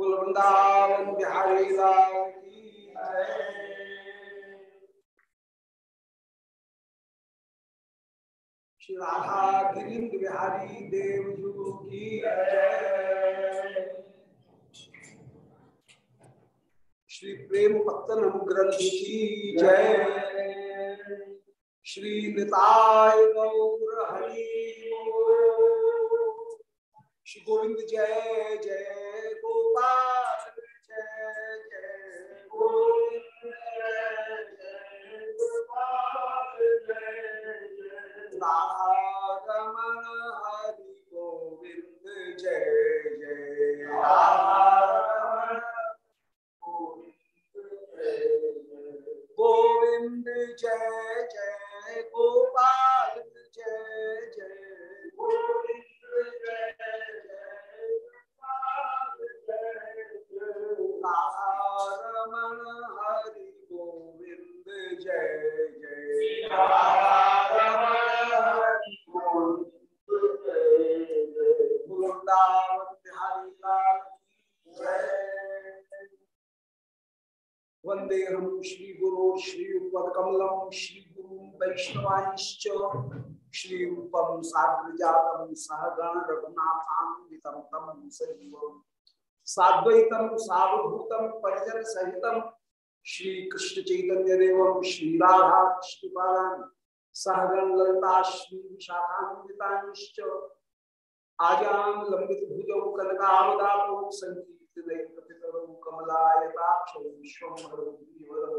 वृंदावन बिहारी श्री राधा गिरिंद बिहारी देवजू की जय। श्री प्रेम पत्तन ग्रंथ जय। श्री निताय गौर हरि श्री गोविंद जय जय गोपाल। जय जय गोपाल जय जय गोविंद जय जय। रमण हरि गोविंद जय जय वंदे हम श्री गुरु, श्री कमलम। श्री गुरु वैष्णवांश्च श्री रूपम साग्र जातम सहगण रघुनाथान्वितम तम सजीवम। साद्वैतम, सावभूतम, परिजन सहितम। श्री कृष्ण चैतन्य देवम, श्री राधा कृष्ण सहगण ललिता, श्री विशाखान्वितांश्च आजान लंबित भुजौ कनकावदातो संकीर्तनैकपितरौ कमलायताक्षौ विश्वम्भरौ गिरिवरौ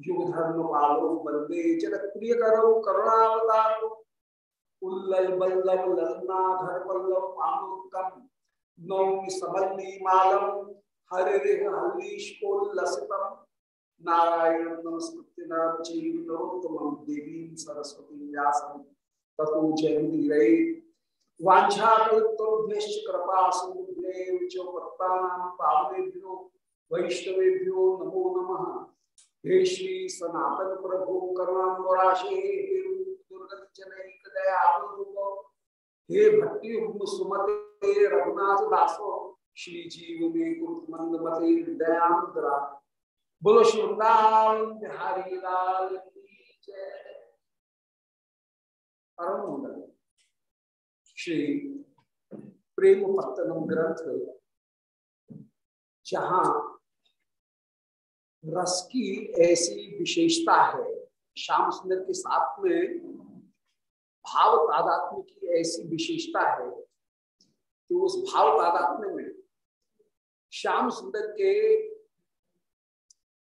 युगधर्मपालौ वंदे जगत्प्रियकरौ करुणावतारौ उल्लल बल्लभ ललनाधर पल्लव पामुक्तम नौमि सबल्ली मालम हरे हल्लीशोल्लसितम नारायण नमस्कृत्य नरं चैव नरोत्तमं देवीं सरस्वतीं व्यासं ततो जयमुदीरये वाछाकुभ्य कृपा पत्तानां पावनेभ्यो, वैष्णवेभ्यो नमो नमः। हे श्री सनातन प्रभु हे भक्ति सुमते, रघुनाथ दासो, श्री जीव मते बोलो बिहारी लाल श्री प्रेम पत्तनम ग्रंथ, जहाँ रस की ऐसी विशेषता है, श्याम सुंदर के साथ में भाव तादात्म्य की ऐसी विशेषता है कि उस भाव तादात्म्य में श्याम सुंदर के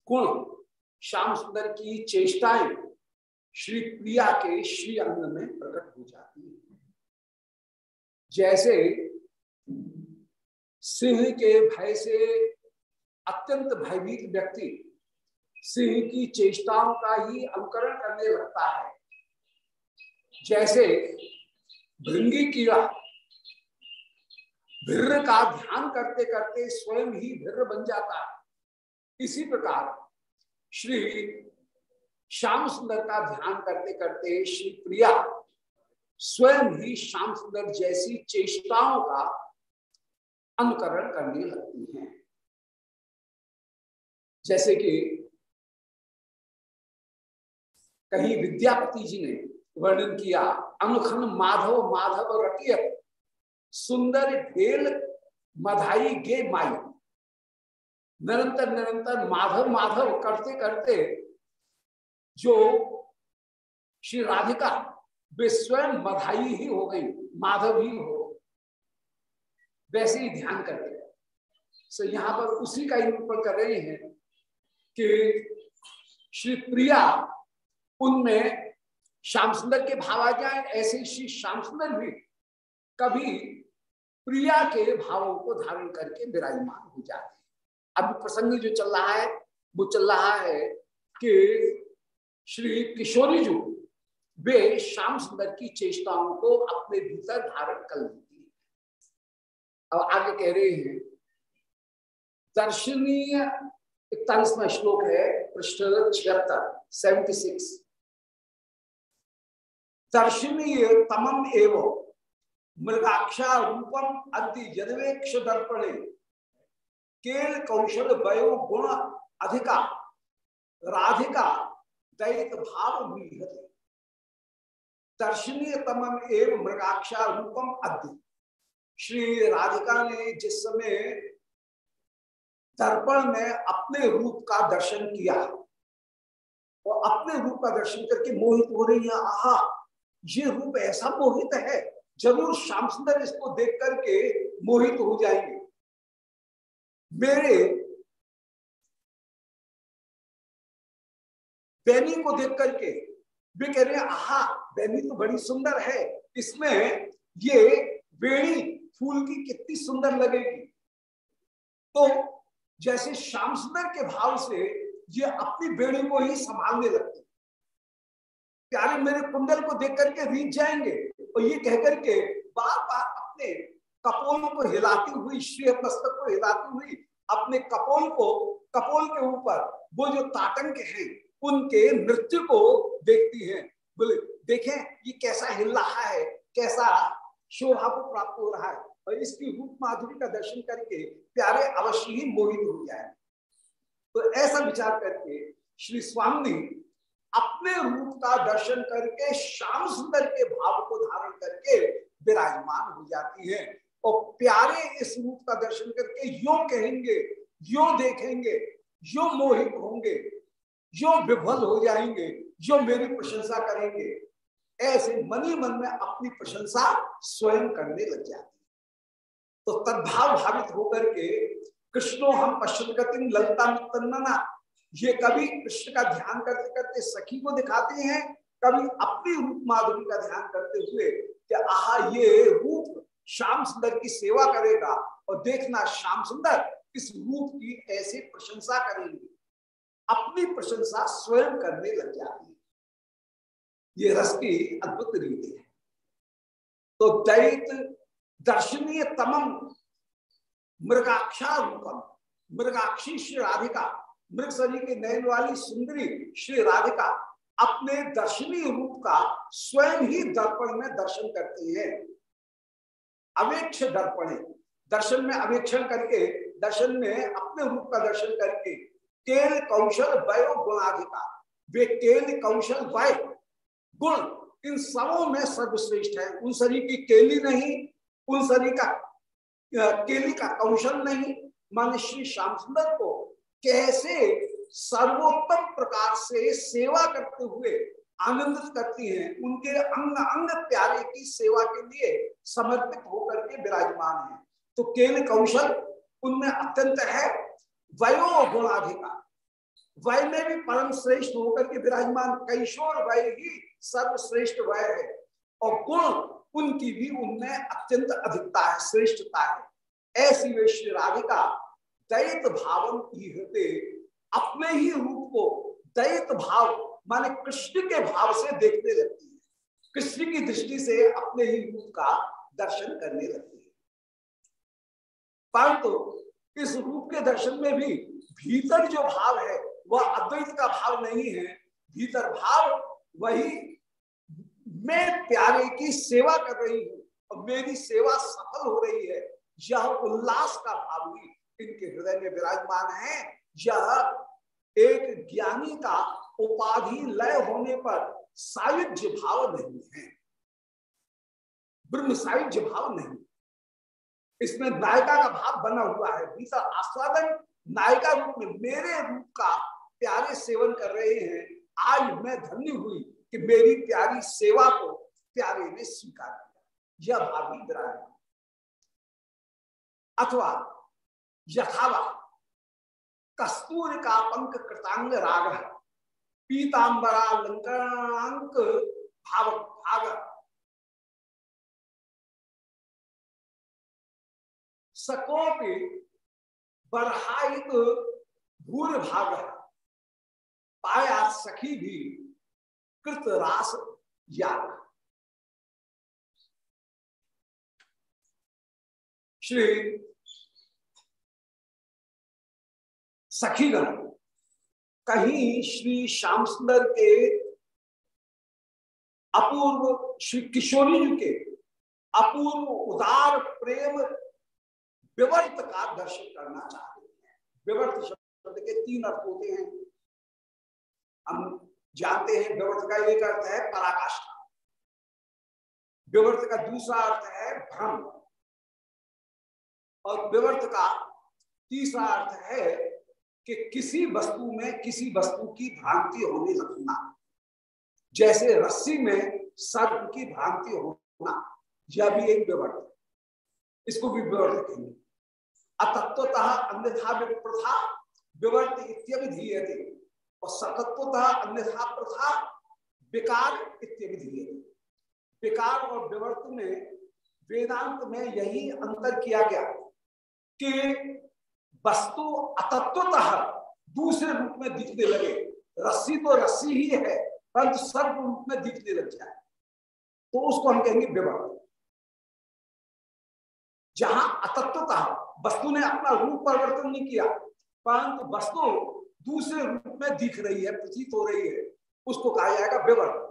गुण, श्याम सुंदर की चेष्टाएँ श्री प्रिया के श्री अंग में प्रकट हो जाती है। जैसे सिंह के भय से अत्यंत भयभीत व्यक्ति सिंह की चेष्टाओं का ही अनुकरण करने लगता है। जैसे भृंगी कीड़ा भिर्र का ध्यान करते करते स्वयं ही भिर्र बन जाता है। इसी प्रकार श्री श्याम सुंदर का ध्यान करते करते श्री प्रिया स्वयं ही श्याम सुंदर जैसी चेष्टाओं का अनुकरण करने लगती हैं। जैसे कि कहीं विद्यापति जी ने वर्णन किया, अनुखन माधव माधव रटिय, सुंदर ढेल मधाई गे माई। निरंतर निरंतर माधव माधव करते करते जो श्री राधिका वे स्वयं मधाई ही हो गई, माधव ही हो वैसे ही ध्यान करते हैं। सो यहाँ पर उसी का निरूपण कर रहे हैं कि श्री प्रिया, उनमें श्याम सुंदर के भाव आ जाए, ऐसे श्री श्याम सुंदर भी कभी प्रिया के भावों को धारण करके विराजमान हो जाते हैं। अब प्रसंग जो चल रहा है, वो चल रहा है कि श्री किशोरी जो, वे श्याम सुंदर की चेष्टाओं को अपने भीतर धारण कर है अब आगे कह रहे हैं, दर्शनीय इकतालीसवा श्लोक है, पृष्ठ छिहत्तर सेवेंटी सिक्स दर्शनीय तमम एवं मृगाक्षा रूपम अति जदवेक्ष दर्पणे केल कौशल वयो गुण अधिका, राधिका दैत भाव दर्शनीय तमम एवं मृगाक्षा रूपम अद्य। श्री राधिका ने जिस समय दर्पण में अपने रूप का दर्शन किया और अपने रूप का दर्शन करके मोहित हो रही है। आहा, ये रूप ऐसा मोहित है, ज़रूर श्याम सुंदर इसको देख करके मोहित हो जाएँगे। मेरे बैनी को देख करके वे कह रहे हैं, आहा, बैनी तो बड़ी सुंदर है, इसमें ये बेड़ी फूल की कितनी सुंदर लगेगी। तो जैसे श्याम सुंदर के भाव से ये अपनी बेड़ी को ही संभालने लगते प्यारे मेरे कुंडल को देख करके रीत जाएँगे और ये कह करके बार बार अपने कपोल को हिलाती हुई श्री मस्तक को हिलाती हुई, अपने कपोल को, कपोल के ऊपर वो जो ताटंक हैं, उनके नृत्य को देखती हैं। बोले, देखें, ये कैसा हिल रहा है, कैसा शोभा को प्राप्त हो रहा है। और इसकी रूप माधुरी का दर्शन करके प्यारे अवश्य ही मोहित हो जाए तो ऐसा विचार करके श्री स्वामी अपने रूप का दर्शन करके श्याम सुंदर के भाव को धारण करके विराजमान हो जाती है और प्यारे इस रूप का दर्शन करके यो कहेंगे, यो देखेंगे, यो मोहित होंगे जो विफल हो जाएँगे जो मेरी प्रशंसा करेंगे। ऐसे मनी मन में अपनी प्रशंसा स्वयं करने लग जाती तो तद्भाव भावित होकर के कृष्णो हम पश्चिम गति ललता तन्ना ये कभी कृष्ण का ध्यान करते करते सखी को दिखाते हैं कभी अपने रूप माधुरी का ध्यान करते हुए कि आहा ये रूप श्याम सुंदर की सेवा करेगा और देखना श्याम सुंदर इस रूप की ऐसे प्रशंसा करेंगे। अपनी प्रशंसा स्वयं करने लग जाती है। ये रस की अद्भुत रीति है। तो दैत दर्शनीय तमम मृगाक्षा रूपम मृगाक्षी श्री राधिका, मृग शरीर के नयन वाली सुंदरी श्री राधिका अपने दर्शनीय रूप का स्वयं ही दर्पण में दर्शन करती है। अवेक्ष दर्पण, दर्शन में अवेक्षण करके, दर्शन में अपने रूप का दर्शन करके केल कौशल वयो गुणाधिका वे केल कौशल वय, गुण, इन सबों में सर्वश्रेष्ठ है। उन शरीर की केली नहीं उन शरीर का केली का कौशल नहीं। मान श्री श्याम सुंदर को कैसे सर्वोत्तम प्रकार से सेवा करते हुए आनंदित करती हैं, उनके अंग अंग प्यारे की सेवा के लिए समर्पित होकर के विराजमान है। तो केल कौशल उनमें अत्यंत है। वयो गुणाधिकार। वय में भी परम श्रेष्ठ होकर के विराजमान, कैशोर वय ही सर्वश्रेष्ठ वय है। और गुण उनकी भी उनमें अत्यंत अधिकता है, श्रेष्ठता है। ऐसी वे श्री राधिका दैत भावन होते अपने ही रूप को दैत भाव, माने कृष्ण के भाव से देखने लगती है। कृष्ण की दृष्टि से अपने ही रूप का दर्शन करने लगती है। परंतु इस रूप के दर्शन में भी भीतर जो भाव है, वह अद्वैत का भाव नहीं है। भीतर भाव वही मैं प्यारे की सेवा कर रही हूँ और मेरी सेवा सफल हो रही है। यह उल्लास का भाव भी इनके हृदय में विराजमान है। यह एक ज्ञानी का उपाधि लय होने पर सायुज्य भाव नहीं है। ब्रह्म सायुज्य भाव नहीं। इसमें नायिका का भाव बना हुआ है। भीतर आस्वादन नायिका रूप में मेरे रूप का प्यारे सेवन कर रहे हैं। आज मैं धन्य हुई। कि मेरी प्यारी सेवा को प्यारे ने स्वीकार किया। यह भावी विराजमान अथवा यथावा कस्तूर का पंख कृतांग राग पीतांबरा लंकांक भाव भाग सकोपि बरहाइत भूर भाग पाया सखी भी कृत रास याग। श्री सखीगण, कहीं श्री श्याम सुंदर के अपूर्व श्री किशोरी जी के अपूर्व उदार प्रेम विवर्त का दर्शन करना चाहते हैं। विवर्त शब्द के तीन अर्थ होते हैं। हम जानते हैं विवर्त का एक अर्थ है पराकाष्ठा। विवर्त का दूसरा अर्थ है भ्रम। और विवर्त का तीसरा अर्थ है कि किसी वस्तु में किसी वस्तु की भ्रांति होने लगना। जैसे रस्सी में सर्प की भ्रांति होना, यह भी एक विवर्त इसको भी विवर्त कहेंगे। अतत्वतः अन्यथा प्रथा विवर्त इत्यभिधीयते। और सतत्वतः अन्यथा प्रथा, विकार इत्यभिधीयते विकार और विवर्त में, वेदांत में यही अंतर किया गया कि वस्तु अतत्वतः दूसरे रूप में दिखने लगे। रस्सी तो रस्सी ही है, परंतु सर्व रूप में दिखने लग जाए। तो उसको हम कहेंगे विवर्त। जहाँ अतत्वतः वस्तु ने अपना रूप परिवर्तन नहीं किया, परंतु वस्तु दूसरे रूप में दिख रही है, प्रतीत हो रही है। उसको कहा जाएगा विवर्त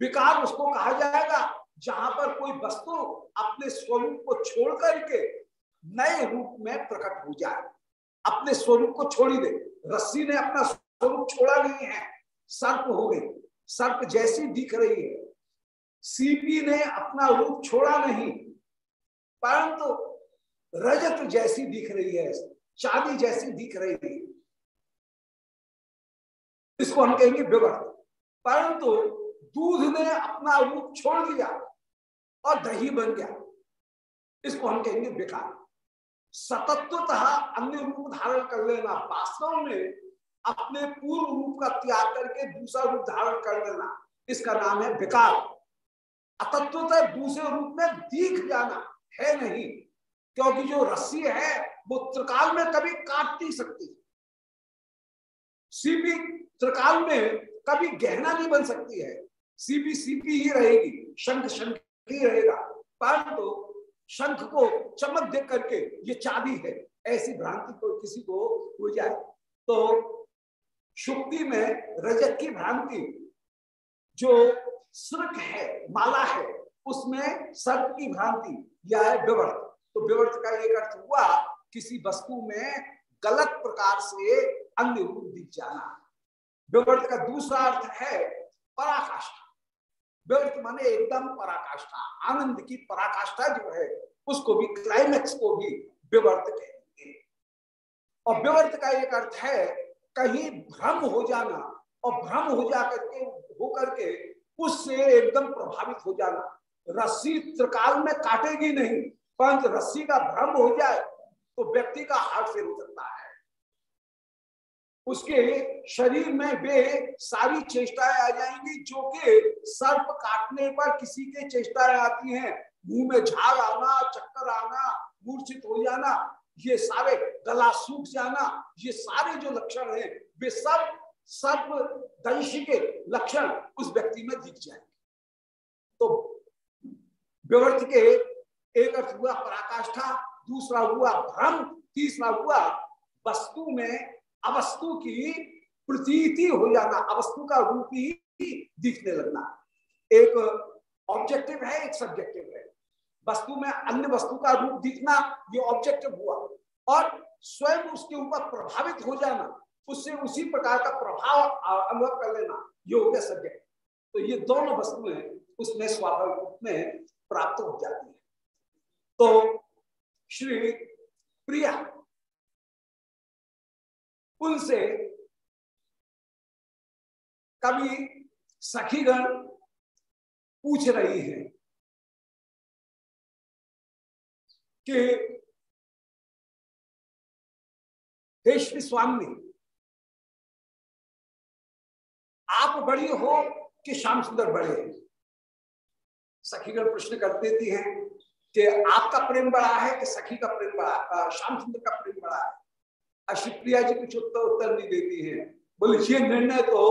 विकार उसको कहा जाएगा, जहाँ पर कोई वस्तु अपने स्वरूप को छोड़ करके नए रूप में प्रकट हो जाए। अपने स्वरूप को छोड़ी दे। रस्सी ने अपना स्वरूप छोड़ा नहीं है। सर्प हो गई। सर्प जैसी दिख रही है। सीपी ने अपना रूप छोड़ा नहीं, परंतु रजत जैसी दिख रही है, चांदी जैसी दिख रही है। इसको हम कहेंगे विवर्त परंतु दूध ने अपना रूप छोड़ दिया और दही बन गया। इसको हम कहेंगे विकार। सतत्वतः अन्य रूप धारण कर लेना, वास्तव में अपने पूर्व रूप का त्याग करके दूसरा रूप धारण कर लेना, इसका नाम है विकार। अतत्वतः दूसरे रूप में दिख जाना है नहीं, क्योंकि जो रस्सी है, वो त्रिकाल में कभी काट नहीं सकती। सीपी त्रिकाल में कभी गहना नहीं बन सकती है। सीपी सीपी ही रहेगी, शंख शंख ही रहेगा। परंतु तो शंख को चमक देख करके ये चाबी है, ऐसी भ्रांति को किसी को हो जाए तो शुक्ति में रजत की भ्रांति, जो सृक है, माला है, उसमें सर्प की भ्रांति, या है विवर्त। तो विवर्त का एक अर्थ हुआ, किसी वस्तु में गलत प्रकार से अन्य रूप दिख जाना। विवर्त का दूसरा अर्थ है पराकाष्ठा। व्यर्थ माने एकदम पराकाष्ठा, आनंद की पराकाष्ठा जो है, उसको भी क्लाइमेक्स को भी विवर्त कहेंगे। और विवर्त का एक अर्थ है कहीं भ्रम हो जाना, और भ्रम हो जा करके हो करके उससे एकदम प्रभावित हो जाना। रस्सी त्रिकाल में काटेगी नहीं पंच रस्सी का भ्रम हो जाए तो व्यक्ति का हाथ से सकता है। उसके शरीर में वे सारी चेष्टाएँ आ जाएँगी जो कि सर्प काटने पर किसी के चेष्टाएँ आती हैं। मुँह में झाग आना, चक्कर आना, मूर्छित हो जाना, ये सारे गला सूख जाना, ये सारे जो लक्षण हैं, वे सब सर्प दंश के लक्षण उस व्यक्ति में दिख जाएँगे। तो व्यवर्थ के एक अर्थ हुआ पराकाष्ठा, दूसरा हुआ भ्रम, तीसरा हुआ वस्तु में अवस्तु की प्रतीति हो जाना, अवस्तु का रूप ही दिखने लगना। एक ऑब्जेक्टिव है, एक सब्जेक्टिव है। वस्तु में अन्य वस्तु का रूप दिखना, ये ऑब्जेक्टिव हुआ। और स्वयं उसके ऊपर प्रभावित हो जाना, उससे उसी प्रकार का प्रभाव अनुभव कर लेना, ये हो गया सब्जेक्ट तो ये दोनों वस्तुएँ उसमें स्वाभाविक रूप में प्राप्त हो जाती है। तो श्री प्रिया उनसे कभी सखीगण पूछ रही है कि, हे श्री स्वामी आप बड़ी हो कि श्याम सुंदर बड़े हैं? सखीगण प्रश्न कर देती हैं कि, आपका प्रेम बड़ा है कि सखी का प्रेम बड़ा श्याम सुंदर का प्रेम बड़ा है? अशिप्रिया जी कुछ उत्तर उत्तर नहीं देती है। बोले, ये निर्णय तो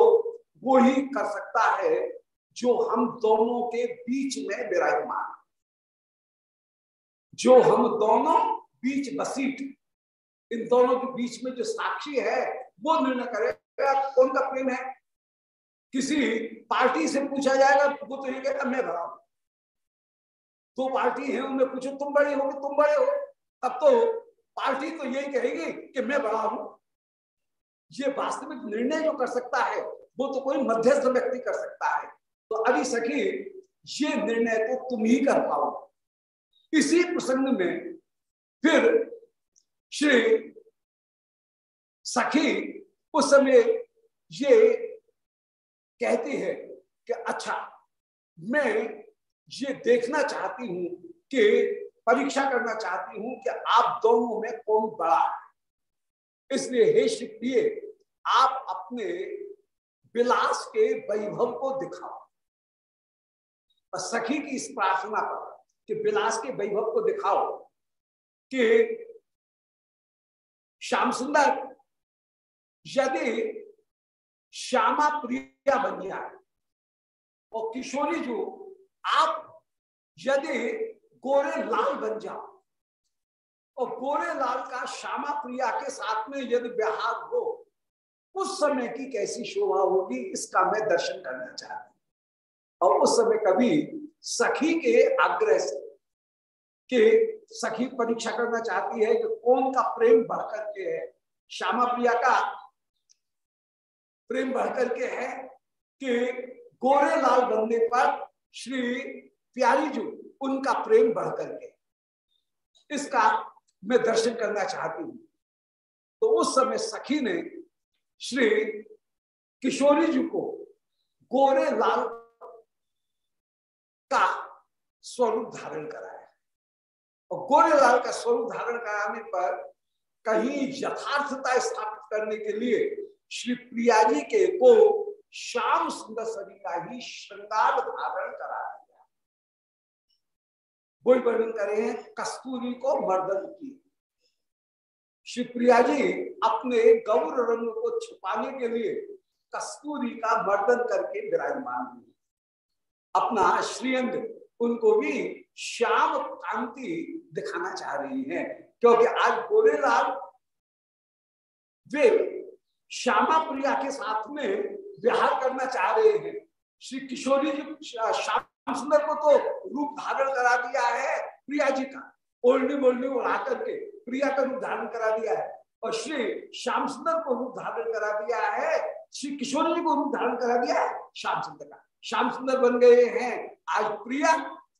वो ही कर सकता है जो हम दोनों के बीच में विराजमान जो हम दोनों बीच बसीट, इन दोनों के बीच में जो साक्षी है, वो निर्णय करेगा कौन का प्रेम है। किसी पार्टी से पूछा जाएगा, वो तो ये कहता मैं भरा दो पार्टी है, उनमें पूछो, तुम बड़े हो तुम बड़े हो? तब तो पार्टी तो यही कहेगी कि मैं बड़ा हूँ। ये वास्तविक निर्णय जो कर सकता है, वो तो कोई मध्यस्थ व्यक्ति कर सकता है। तो अभी सखी, ये निर्णय तो तुम ही कर पाओ इसी प्रसंग में फिर श्री सखी उस समय ये कहती है कि अच्छा मैं ये देखना चाहती हूँ कि परीक्षा करना चाहती हूँ कि आप दोनों में कौन बड़ा है। इसलिए हे श्री आप अपने विलास के वैभव को दिखाओ। और सखी की इस प्रार्थना पर कि विलास के वैभव को दिखाओ कि श्याम सुंदर, यदि श्यामा प्रिया बन जाए और किशोरी जो, आप यदि गोरे लाल बन जाओ। और गोरे लाल का श्यामा प्रिया के साथ में यदि व्यवहार हो, उस समय की कैसी शोभा होगी, इसका मैं दर्शन करना चाहती और उस समय कभी सखी के आग्रह से, कि सखी परीक्षा करना चाहती है कि कौन का प्रेम बढ़कर के है? श्यामा प्रिया का प्रेम बढ़कर के है कि गोरे लाल बनने पर श्री प्यारी जो उनका प्रेम बढ़कर के इसका मैं दर्शन करना चाहती हूँ। तो उस समय सखी ने श्री किशोरी जी को गोरे लाल का स्वरूप धारण कराया। और गोरे लाल का स्वरूप धारण कराने पर कहीं यथार्थता स्थापित करने के लिए श्री प्रिया जी के को श्याम सुंदर सभी का ही श्रृंगार धारण करा वर्णन करे हैं कस्तूरी को मर्दन की। श्री प्रिया जी, अपने गौर रंग को छुपाने के लिए कस्तूरी का मर्दन करके विराजमान हुई अपना श्रीअंग, उनको भी श्याम कांति दिखाना चाह रही है, क्योंकि आज गोरेलाल वे श्यामा प्रिया के साथ में विहार करना चाह रहे हैं। श्री किशोरी जी श्याम सुंदर को तो रूप धारण करा दिया है प्रिया जी का। ओल्डी बोल्डी उड़ा करके प्रिया का रूप धारण करा दिया है और श्री श्याम सुंदर को रूप धारण करा दिया है, श्री किशोर जी को रूप धारण करा दिया है श्याम सुंदर का। श्याम सुंदर बन गए हैं आज प्रिया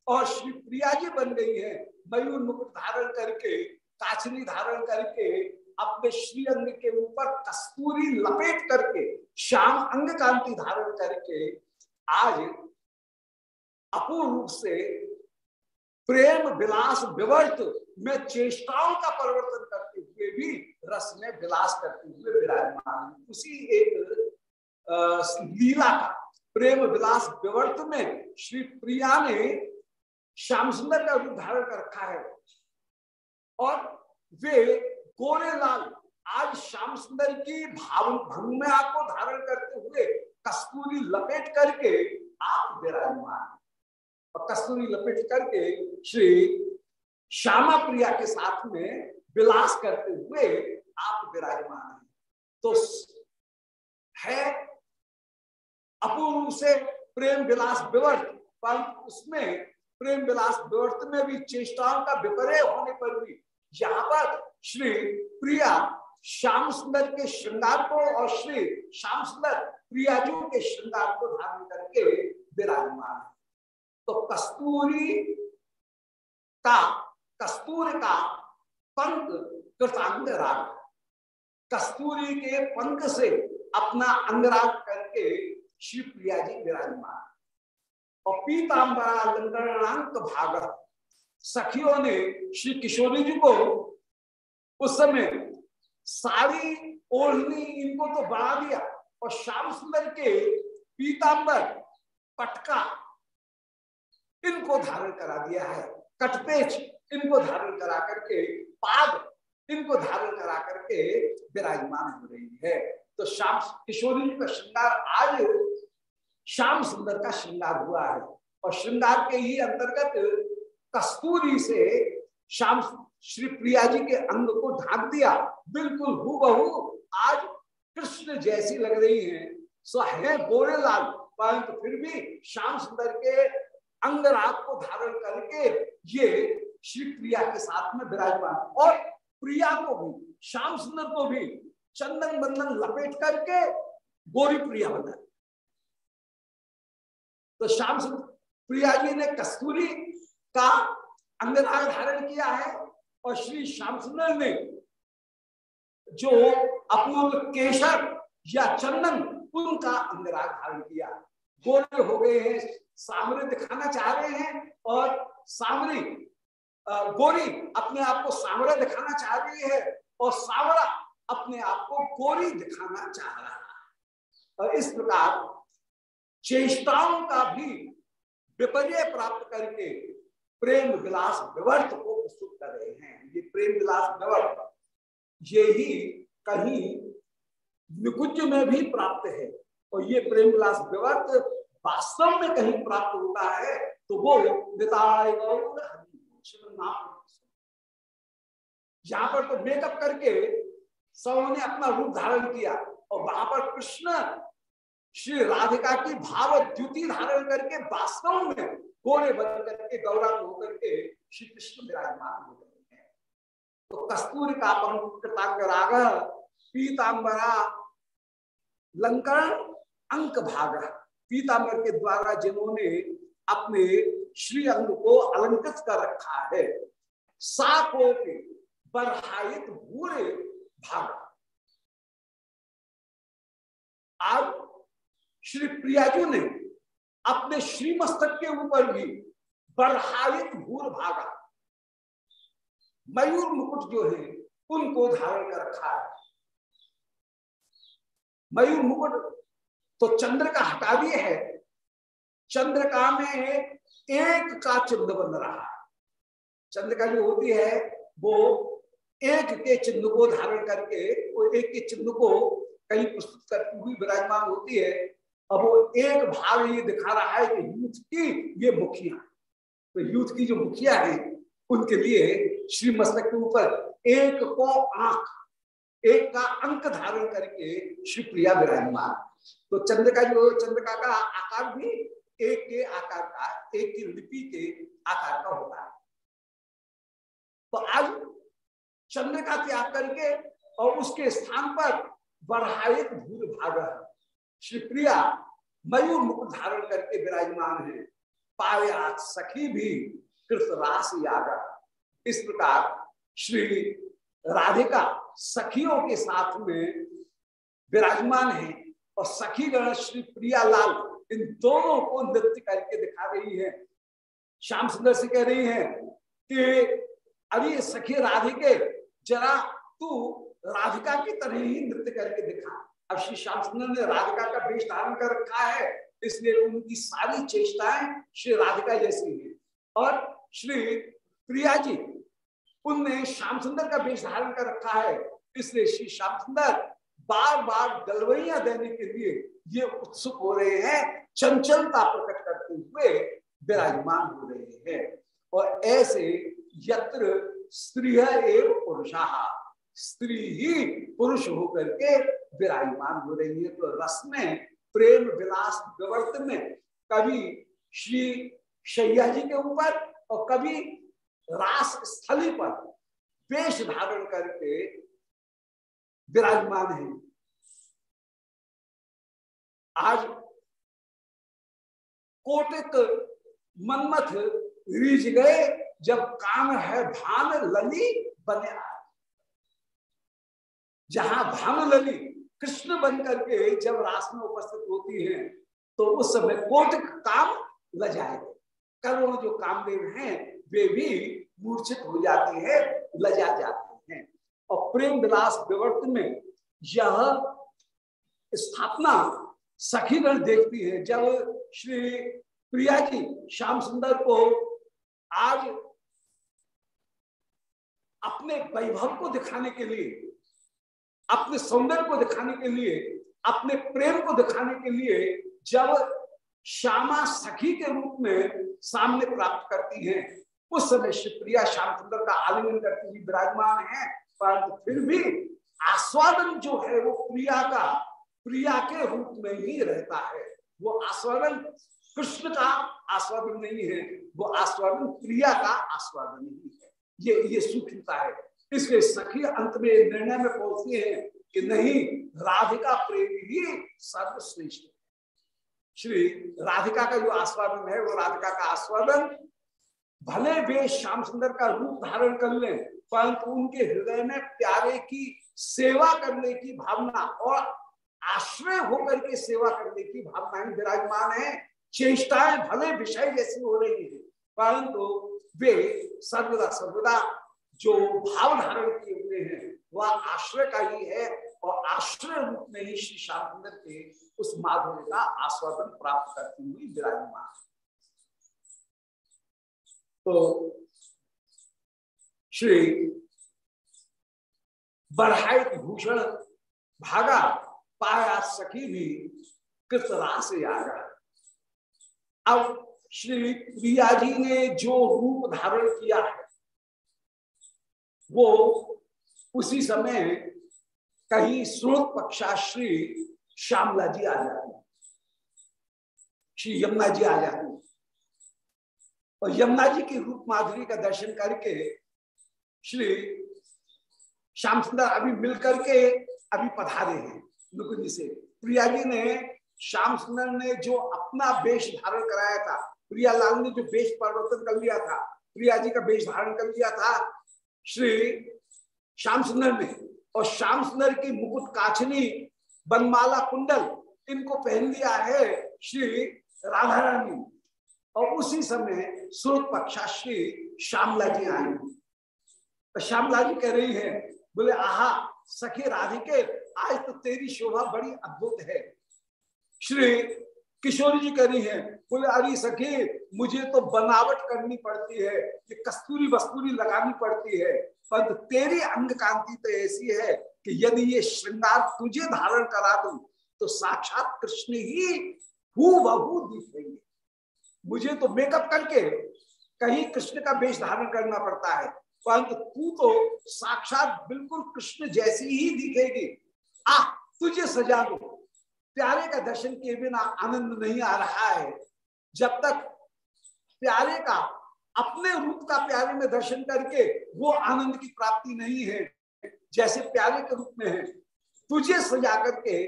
और श्री प्रिया जी बन गई है। मयूर मुकुट धारण करके काछनी धारण करके, अपने श्री अंग के ऊपर कस्तूरी लपेट करके, श्याम अंग कांति धारण करके आज अपूर्ण रूप से प्रेम, विलास, विवर्त में चेष्टाओं का परिवर्तन करते हुए भी रस में विलास करते हुए विराजमान। उसी एक लीला का प्रेम, विलास, विवर्त में श्री प्रिया ने श्याम सुंदर का रूप धारण कर रखा है। और वे गोरे लाल आज श्याम सुंदर की भाव भंगमा को धारण करते हुए कस्तूरी लपेट करके आप विराजमान। और कस्तूरी लपेट करके श्री श्यामा प्रिया के साथ में विलास करते हुए आप विराजमान हैं। तो है अपूर्व से प्रेम विलास विवर्त पर उसमें प्रेम विलास विवर्त में भी चेष्टाओं का विपर्य होने पर भी यहाँ पर श्री प्रिया श्याम सुंदर के श्रृंगार को और श्री श्याम सुंदर प्रियाजू के श्रृंगार को धारण करके विराजमान है। तो कस्तूरी का, कस्तूर का पंख कृतांग राग कस्तूरी के पंख से अपना अंगराग करके श्री प्रिया जी विराजमान। और पीताम्बरा लंगरणांक भाग। सखियों ने श्री किशोरी जी को उस समय सारी ओढ़नी इनको तो बढ़ा दिया। और श्याम सुंदर के पीताम्बर पटका इनको धारण करा दिया है। कटपेच, इनको धारण करा करके, पाद, इनको धारण करा करके विराजमान हो रही है। तो श्याम किशोरी का श्रृंगार आज श्याम सुंदर का श्रृंगार हुआ है। और श्रृंगार के ही अंतर्गत कस्तूरी से श्याम श्री प्रिया जी के अंग को ढाक दिया। बिल्कुल हु आज कृष्ण जैसी लग रही है। सो है गोरे लाल परंतु फिर भी श्याम सुंदर के अंगराग को धारण करके ये श्री प्रिया के साथ में विराजमान। और प्रिया को भी, श्याम सुंदर को भी चंदन बंदन लपेट करके गोरी प्रिया बना तो श्याम सुंदर, प्रिया जी ने कस्तूरी का अंगराग धारण किया है और श्री श्याम सुंदर ने जो अपूर्व केशर या चंदन, उनका अंगराग धारण किया। गोरे हो गए हैं सामने दिखाना चाह रहे हैं और सामने गोरी अपने आप को सामरा दिखाना चाह रही है और सावरा अपने आप को गोरी दिखाना चाह रहा है। और इस प्रकार चेष्टाओं का भी विपर्य प्राप्त करके प्रेम विलास विवर्त को प्रस्तुत कर रहे हैं। ये प्रेम विलास विवर्त, ये ही कहीं निकुंज में भी प्राप्त है और ये प्रेम विलास विवर्त वास्तव में कहीं प्राप्त होता है तो वो यहाँ पर तो मेकअप करके सबों ने अपना रूप धारण किया, और वहाँ पर कृष्ण श्री राधिका की भाव द्युति धारण करके वास्तव में गोरे बन करके गौरव होकर के श्री कृष्ण विराजमान हो गए हैं। तो कस्तूरी का कृतांग राग पीताम्बरा लंकन अंक भाग पीताम्बर के द्वारा जिन्होंने अपने श्री अंग को अलंकृत कर रखा है साको के बरहाइत भूरे भाग। आज श्री प्रियाजू ने अपने श्री मस्तक के ऊपर भी बरहाइत भूर भागा। मयूर मुकुट जो है, उनको धारण कर रखा है। मयूर मुकुट तो चंद्र का हटा दिए है। चंद्र का में एक का चिन्ह बन रहा है। चंद्रका जो होती है, वो एक के चिन्ह को धारण करके, वो एक के चिन्ह को कहीं प्रस्तुत करती हुई विराजमान होती है। अब वो एक भाव ये दिखा रहा है कि यूथ की ये मुखिया। तो यूथ की जो मुखिया है, उनके लिए श्री मस्तक के ऊपर एक को आँख, एक का अंक धारण करके श्री प्रिया विराजमान। तो चंद्र का जो चंद्रका का आकार भी एक के आकार का, एक की लिपि के आकार का होता है। तो आज चंद्र का त्याग करके और उसके स्थान पर बढ़ायित भूल भाग श्री प्रिया, मयूर मुख धारण करके विराजमान है। पाया सखी भी कृत रास इस प्रकार श्री राधिका सखियों के साथ में विराजमान है। और सखी गण श्री प्रियालाल, इन दोनों को नृत्य करके दिखा रही है। श्याम सुंदर से कह रही है कि, अरे सखी राधिके, जरा तू राधिका की तरह ही नृत्य करके दिखा। अब श्री श्याम सुंदर ने राधिका का वेश धारण कर रखा है, इसलिए उनकी सारी चेष्टाएँ श्री राधिका जैसी है। और श्री प्रिया जी, उनने श्याम सुंदर का वेश धारण कर रखा है, इसलिए श्री श्याम सुंदर बार बार गलवैया देने के लिए ये उत्सुक हो रहे हैं, चंचलता प्रकट करते हुए विराजमान हो रहे हैं। और ऐसे यत्र स्त्री एवं पुरुषा, स्त्री ही पुरुष होकर के विराजमान हो रही है। तो रस में, प्रेम विलास विवर्त में कभी श्री शैया जी के ऊपर और कभी रास स्थली पर वेश धारण करके विराजमान है। आज कोटिक मनमथ रीझ गए, जब काम है भान लली बने आ जहाँ भान लली कृष्ण बन करके जब रास में उपस्थित होती है तो उस समय कोटिक काम लजाए। करोड़ जो कामदेव हैं, वे भी मूर्छित हो जाते हैं, लजा जाते और प्रेम विलास विवर्त में यह स्थापना सखीगण देखती है। जब श्री प्रिया जी श्याम सुंदर को आज अपने वैभव को दिखाने के लिए, अपने सौंदर्य को दिखाने के लिए, अपने प्रेम को दिखाने के लिए जब श्यामा सखी के रूप में सामने प्राप्त करती हैं, उस समय शिवप्रिया श्याम सुंदर का आलिंगन करती हुई विराजमान है। परंतु फिर भी आस्वादन जो है वो प्रिया का, प्रिया के रूप में ही रहता है। वो आस्वादन कृष्ण का आस्वादन नहीं है, वो आस्वादन प्रिया का आस्वादन ही है। ये ये सूक्ष्मता है। इसलिए सखी अंत में निर्णय में पहुँचती है कि नहीं, राधिका प्रेम ही सर्वश्रेष्ठ श्री राधिका का जो आस्वादन है, वो राधिका का आस्वादन भले वे श्याम सुंदर का रूप धारण कर ले परंतु उनके हृदय में प्यारे की सेवा करने की भावना और आश्रय होकर के सेवा करने की भावनाएँ विराजमान है। चेष्टाएँ भले विषय जैसी हो रही है, परंतु वे सर्वदा सर्वदा जो भाव धारण किए हुए हैं, वह आश्रय का ही है और आश्रय रूप में ही श्री श्याम के उस माधुर्य का आस्वादन प्राप्त करती हुई विराजमान। तो श्री बढ़ाई भूषण भागा, पाया सखी भी कृतरा से आगा अब श्री प्रिया जी ने जो रूप धारण किया है, वो उसी समय कहीं पक्षा श्री श्यामला जी आ जाती श्री यमुना जी आ जाती और यमुना जी की रूप माधुरी का दर्शन करके श्री श्याम सुंदर अभी मिलकर के अभी पधारे हैं। नुकुंज से। प्रिया जी ने, श्याम सुंदर ने जो अपना वेश धारण कराया था, प्रियालाल ने जो वेश परिवर्तन कर लिया था, प्रिया जी का वेश धारण कर लिया था, श्री श्याम सुंदर ने। और श्याम सुंदर की मुकुट काछनी बनमाला कुंडल, इनको पहन लिया है श्री राधा रानी और उसी समय सुरत पक्षा श्री श्यामला जी आई तो श्यामला जी कह रही है, बोले, आहा, सखी राधिके, आज तो तेरी शोभा बड़ी अद्भुत है। श्री किशोरी जी कह रही है, बोले, अरे सखी, मुझे तो बनावट करनी पड़ती है, ये कस्तूरी वस्तूरी लगानी पड़ती है पर तेरी अंग कांति तो ऐसी है कि यदि ये श्रृंगार तुझे धारण करा दू तो साक्षात कृष्ण ही हु बहू दिखेंगे मुझे तो मेकअप करके कहीं कृष्ण का वेश धारण करना पड़ता है परंतु तू तो साक्षात बिल्कुल कृष्ण जैसी ही दिखेगी। आ, तुझे सजा दो। प्यारे का दर्शन किए बिना आनंद नहीं आ रहा है। जब तक प्यारे का, अपने रूप का प्यारे में दर्शन करके वो आनंद की प्राप्ति नहीं है, जैसे प्यारे के रूप में है, तुझे सजा करके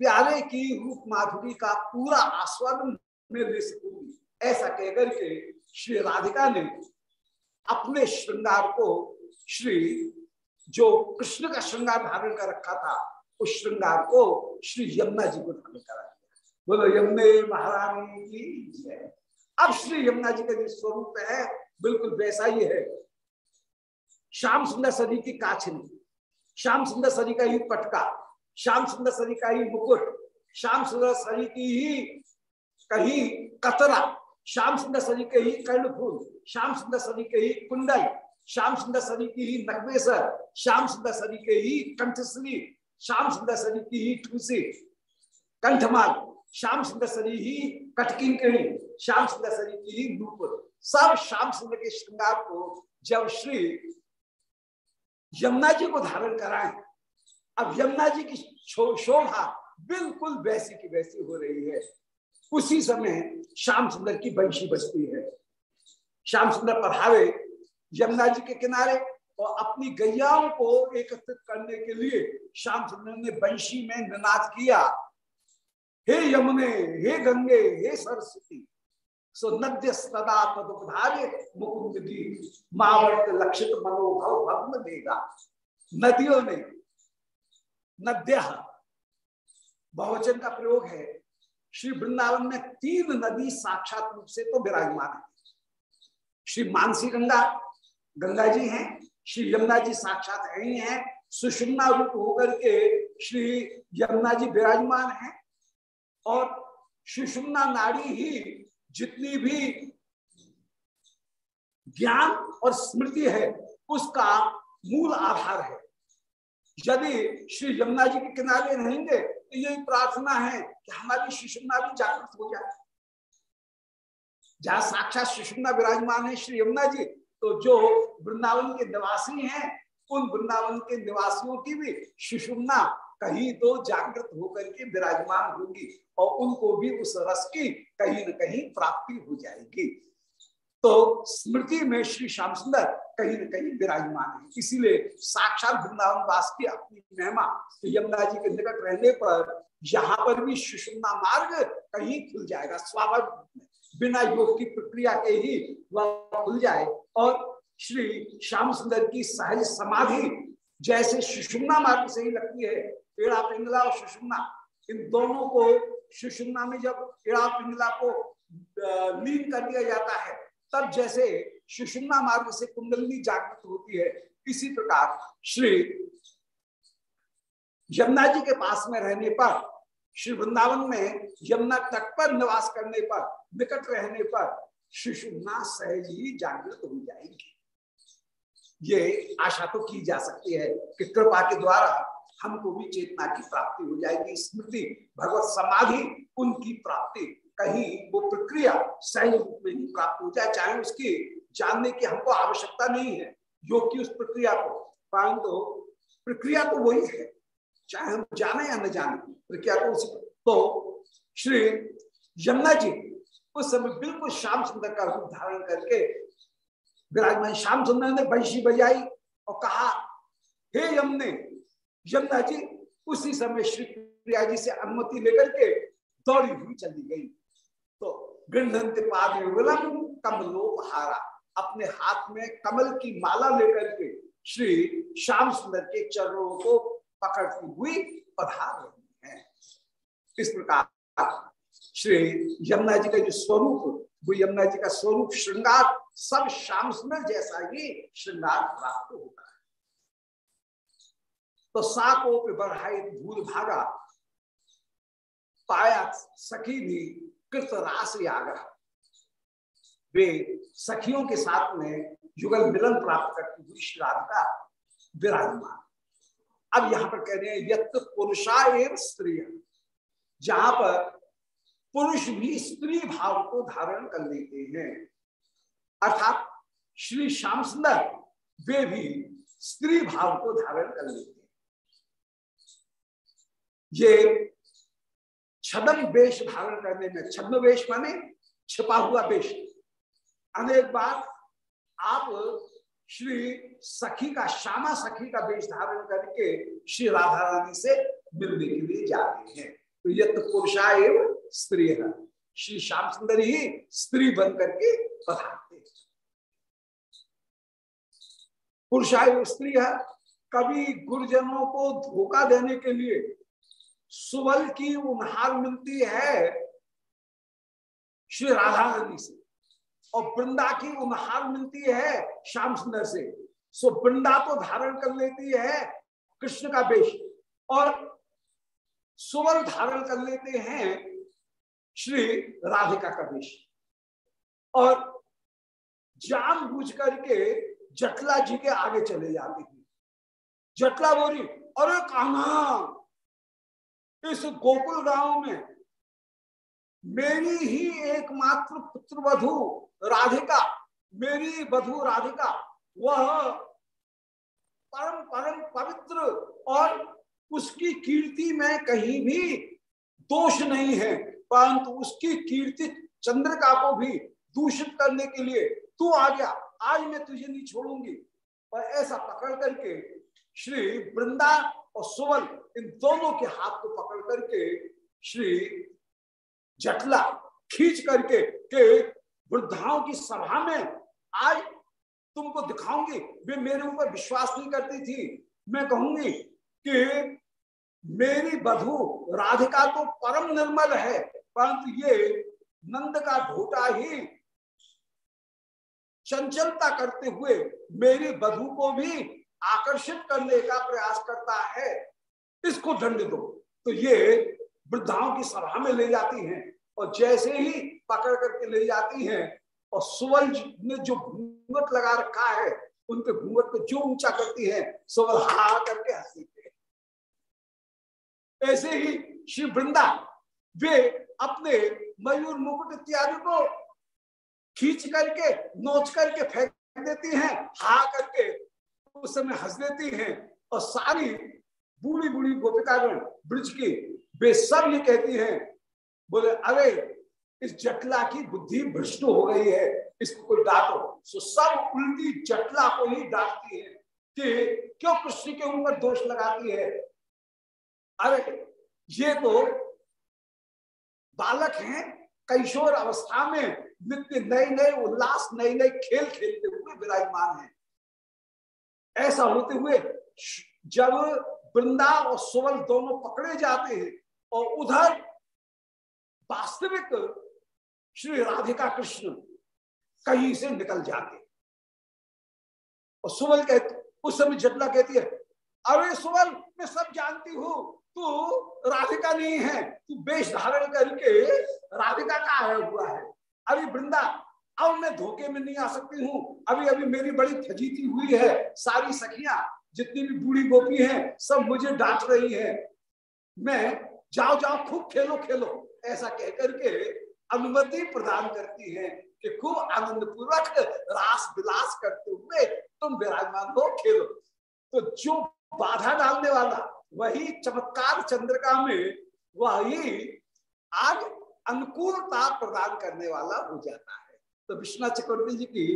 प्यारे की रूप माधुरी का पूरा आस्वादन में ले सकूँगी। ऐसा कहकर के श्री राधिका ने अपने श्रृंगार को श्री, जो कृष्ण का श्रृंगार धारण कर रखा था, उस श्रृंगार को श्री यमुना जी को धारण करा दिया। बोलो, यमुने महारानी की जय। अब श्री यमुना जी का जो स्वरूप है, बिल्कुल वैसा ही है। श्याम सुंदर सरी की काछनी, श्याम सुंदर सरी का ही पटका, श्याम सुंदर सरी का ही मुकुट, श्याम सुंदर सरी की ही कहीं कतरा श्याम सुंदर सरी के ही कर्णफूल श्याम सुंदर सरी के ही कुंडल, श्याम सुंदर सरी की ही नकबेसर श्याम सुंदर सरी के ही कंठश्री श्याम सुंदर सरी की ही ठूसी कंठमाल, श्याम सुंदर सरी ही कटकिंकणी श्याम सुंदर सरी की ही नूपुर। सब श्याम सुंदर के श्रृंगार को जब श्री यमुना जी को धारण कराए, अब यमुना जी की शोभा बिल्कुल वैसी की वैसी हो रही है। उसी समय श्याम सुंदर की बंशी बजती है। श्याम सुंदर पढ़ावे यमुना जी के किनारे और अपनी गैयाओं को एकत्रित करने के लिए श्याम सुंदर ने बंशी में निनाद किया। हे यमुने, हे गंगे, हे सरस्वती सो सदा मुकुंद की मावर्त लक्षित मनोभव भग्न देगा। नदियों ने नद्य बहुवचन का प्रयोग है। श्री वृंदावन में तीन नदी साक्षात रूप से तो विराजमान है। श्री मानसी गंगा गंगा जी हैं, श्री यमुना जी साक्षात है ही है। सुषुम्ना रूप होकर के श्री यमुना जी विराजमान है। और सुषुम्ना नाड़ी ही जितनी भी ज्ञान और स्मृति है, उसका मूल आधार है। यदि श्री यमुना जी के किनारे रहेंगे तो यही प्रार्थना है कि हमारी सुषुम्ना भी जागृत हो जाए। जहाँ साक्षात सुषुम्ना विराजमान है श्री यमुना जी तो जो वृंदावन के निवासी हैं, उन वृंदावन के निवासियों की भी सुषुम्ना कहीं तो जागृत होकर के विराजमान होगी और उनको भी उस रस की कहीं न कहीं प्राप्ति हो जाएगी। तो स्मृति में श्री श्याम सुंदर कहीं न कहीं विराजमान है। इसीलिए साक्षात वृंदावन वास की अपनी महिमा तो यमुना जी के निकट रहने पर यहाँ पर भी सुषुम्ना मार्ग कहीं खुल जाएगा, स्वाभाविक। बिना योग की प्रक्रिया के ही वह खुल जाए। और श्री श्याम सुंदर की सहज समाधि जैसे सुषुम्ना मार्ग से ही लगती है। पेड़ा पिंगला और सुषुम्ना, इन दोनों को सुषुम्ना में जब पेड़ा पिंगला को लीन कर दिया जाता है तब जैसे सुषुम्ना मार्ग से कुंडली जागृत होती है, इसी प्रकार श्री यमुना जी के पास में रहने पर, श्री वृंदावन में यमुना तट पर निवास करने पर, निकट रहने पर सुषुम्ना सहज ही जागृत हो जाएगी। ये आशा तो की जा सकती है कि कृपा के द्वारा हमको भी चेतना की प्राप्ति हो जाएगी, स्मृति, भगवत समाधि, उनकी प्राप्ति कहीं वो प्रक्रिया सहज रूप में ही प्राप्त हो जाए, चाहे उसकी जानने की हमको आवश्यकता नहीं है, योग की उस प्रक्रिया को। परंतु तो प्रक्रिया तो वही है, चाहे हम जाने या न जाने, प्रक्रिया तो उसी तो श्री यमुना जी उस समय बिल्कुल श्याम सुंदर का रूप धारण करके विराजमान श्याम सुंदर ने बंशी बजाई और कहा, हे यमुने, यमुना जी, उसी समय श्री प्रिया जी से अनुमति लेकर के दौड़ी हुई चली गई। तो गृहंत पाद कमलोपहारा अपने हाथ में कमल की माला लेकर के श्री श्याम सुंदर के चरणों को पकड़ती हुई पधार रही है। इस प्रकार श्री यमुना जी का जो स्वरूप, वो यमुना जी का स्वरूप श्रृंगार सब श्याम सुंदर जैसा ही श्रृंगार प्राप्त होता है। तो साको बढ़ाई भूल भागा, पाया सखी भी कृत रास आग्रह वे सखियों के साथ में युगल मिलन प्राप्त करती हुई श्री राधिका विराजमान। अब यहाँ पर कह रहे हैं यत पुरुषा एवं स्त्री जहाँ पर पुरुष भी स्त्री भाव को धारण कर लेते हैं। अर्थात श्री श्याम सुंदर, वे भी स्त्री भाव को धारण कर लेते हैं। ये छदम वेश धारण करने में, छद्म वेश माने छिपा हुआ वेश। अनेक बार आप श्री सखी का, श्यामा सखी का वेश धारण करके श्री राधा रानी से मिलने के लिए जाते हैं। तो ये तो पुरुषा एवं स्त्री है श्री श्याम सुंदर ही स्त्री बन करके पधारते पुरुषा एवं स्त्री है कभी गुरुजनों को धोखा देने के लिए सुबल की उन्हार मिलती है श्री राधा रानी से। और वृंदा की उन्हार मिलती है श्याम सुंदर से। सो वृंदा तो धारण कर लेती है कृष्ण का वेश। और सुवल धारण कर लेते हैं श्री राधिका का वेश। और जान बूझ करके जटला जी के आगे चले जाते हैं। जटला बोरी अरे कान्हा इस गोकुल गाँव में मेरी ही एकमात्र पुत्र वधु राधिका, मेरी वधु राधिका, वह परम परम पवित्र और उसकी कीर्ति में कहीं भी दोष नहीं है, परंतु उसकी कीर्ति चंद्रिका को भी दूषित करने के लिए तू आ गया। आज मैं तुझे नहीं छोड़ूँगी। और ऐसा पकड़ करके श्री वृंदा और सुवन इन दोनों के हाथ को पकड़ करके श्री जटला खींच करके के वृद्धाओं की सभा में, आज तुमको दिखाऊँगी। वे मेरे ऊपर विश्वास नहीं करती थी। मैं कहूँगी कि मेरी बधु राधिका तो परम निर्मल है, परंतु ये नंद का ढोटा ही चंचलता करते हुए मेरी बधु को भी आकर्षित करने का प्रयास करता है, इसको दंड दो। तो ये वृद्धाओं की सभा में ले जाती हैं और जैसे ही पकड़ करके ले जाती हैं और सुवल ने जो घूंघट लगा रखा है उनके घूंघट को जो ऊँचा करती है सुवल हा करके हँसी ऐसे ही श्री वृंदा, वे अपने मयूर मुकुट इत्यादि को खींच करके, नोच करके फेंक देती हैं, हा करके उस समय हंस देती हैं और सारी बूढ़ी बूढ़ी गोपिकागण ब्रिज की वे सब ये कहती हैं, बोले, अरे, इस जटला की बुद्धि भ्रष्ट हो गई है, इसको कोई डांटो। सो सब उल्टी जटला को ही डांटती है कि क्यों कृष्ण के ऊपर दोष लगाती है? अरे, ये तो बालक हैं, कैशोर अवस्था में नित्य नए नए उल्लास नए नए खेल खेलते हुए विराजमान है। ऐसा होते हुए जब वृंदा और सुवल दोनों पकड़े जाते हैं और उधर वास्तविक श्री राधिका कृष्ण कहीं से निकल जाते और सुवल कहते, उस समय जटला कहती है, अरे सुवल, मैं सब जानती हूँ, तू राधिका नहीं है, तू वेश धारण करके राधिका का आया हुआ है। अरे वृंदा अब मैं धोखे में नहीं आ सकती हूँ। अभी अभी मेरी बड़ी फजीती हुई है। सारी सखियाँ, जितनी भी बूढ़ी गोपी हैं, सब मुझे डांट रही है। मैं जाओ जाओ, खूब खेलो खेलो। ऐसा कह करके अनुमति प्रदान करती है कि खूब आनंद पूर्वक रास विलास करते हुए तुम विराजमान हो, खेलो। तो जो बाधा डालने वाला, वही चमत्कार चंद्रिका में वही आज अनुकूलता प्रदान करने वाला हो जाता है। तो विश्वनाथ चक्रवर्ती जी की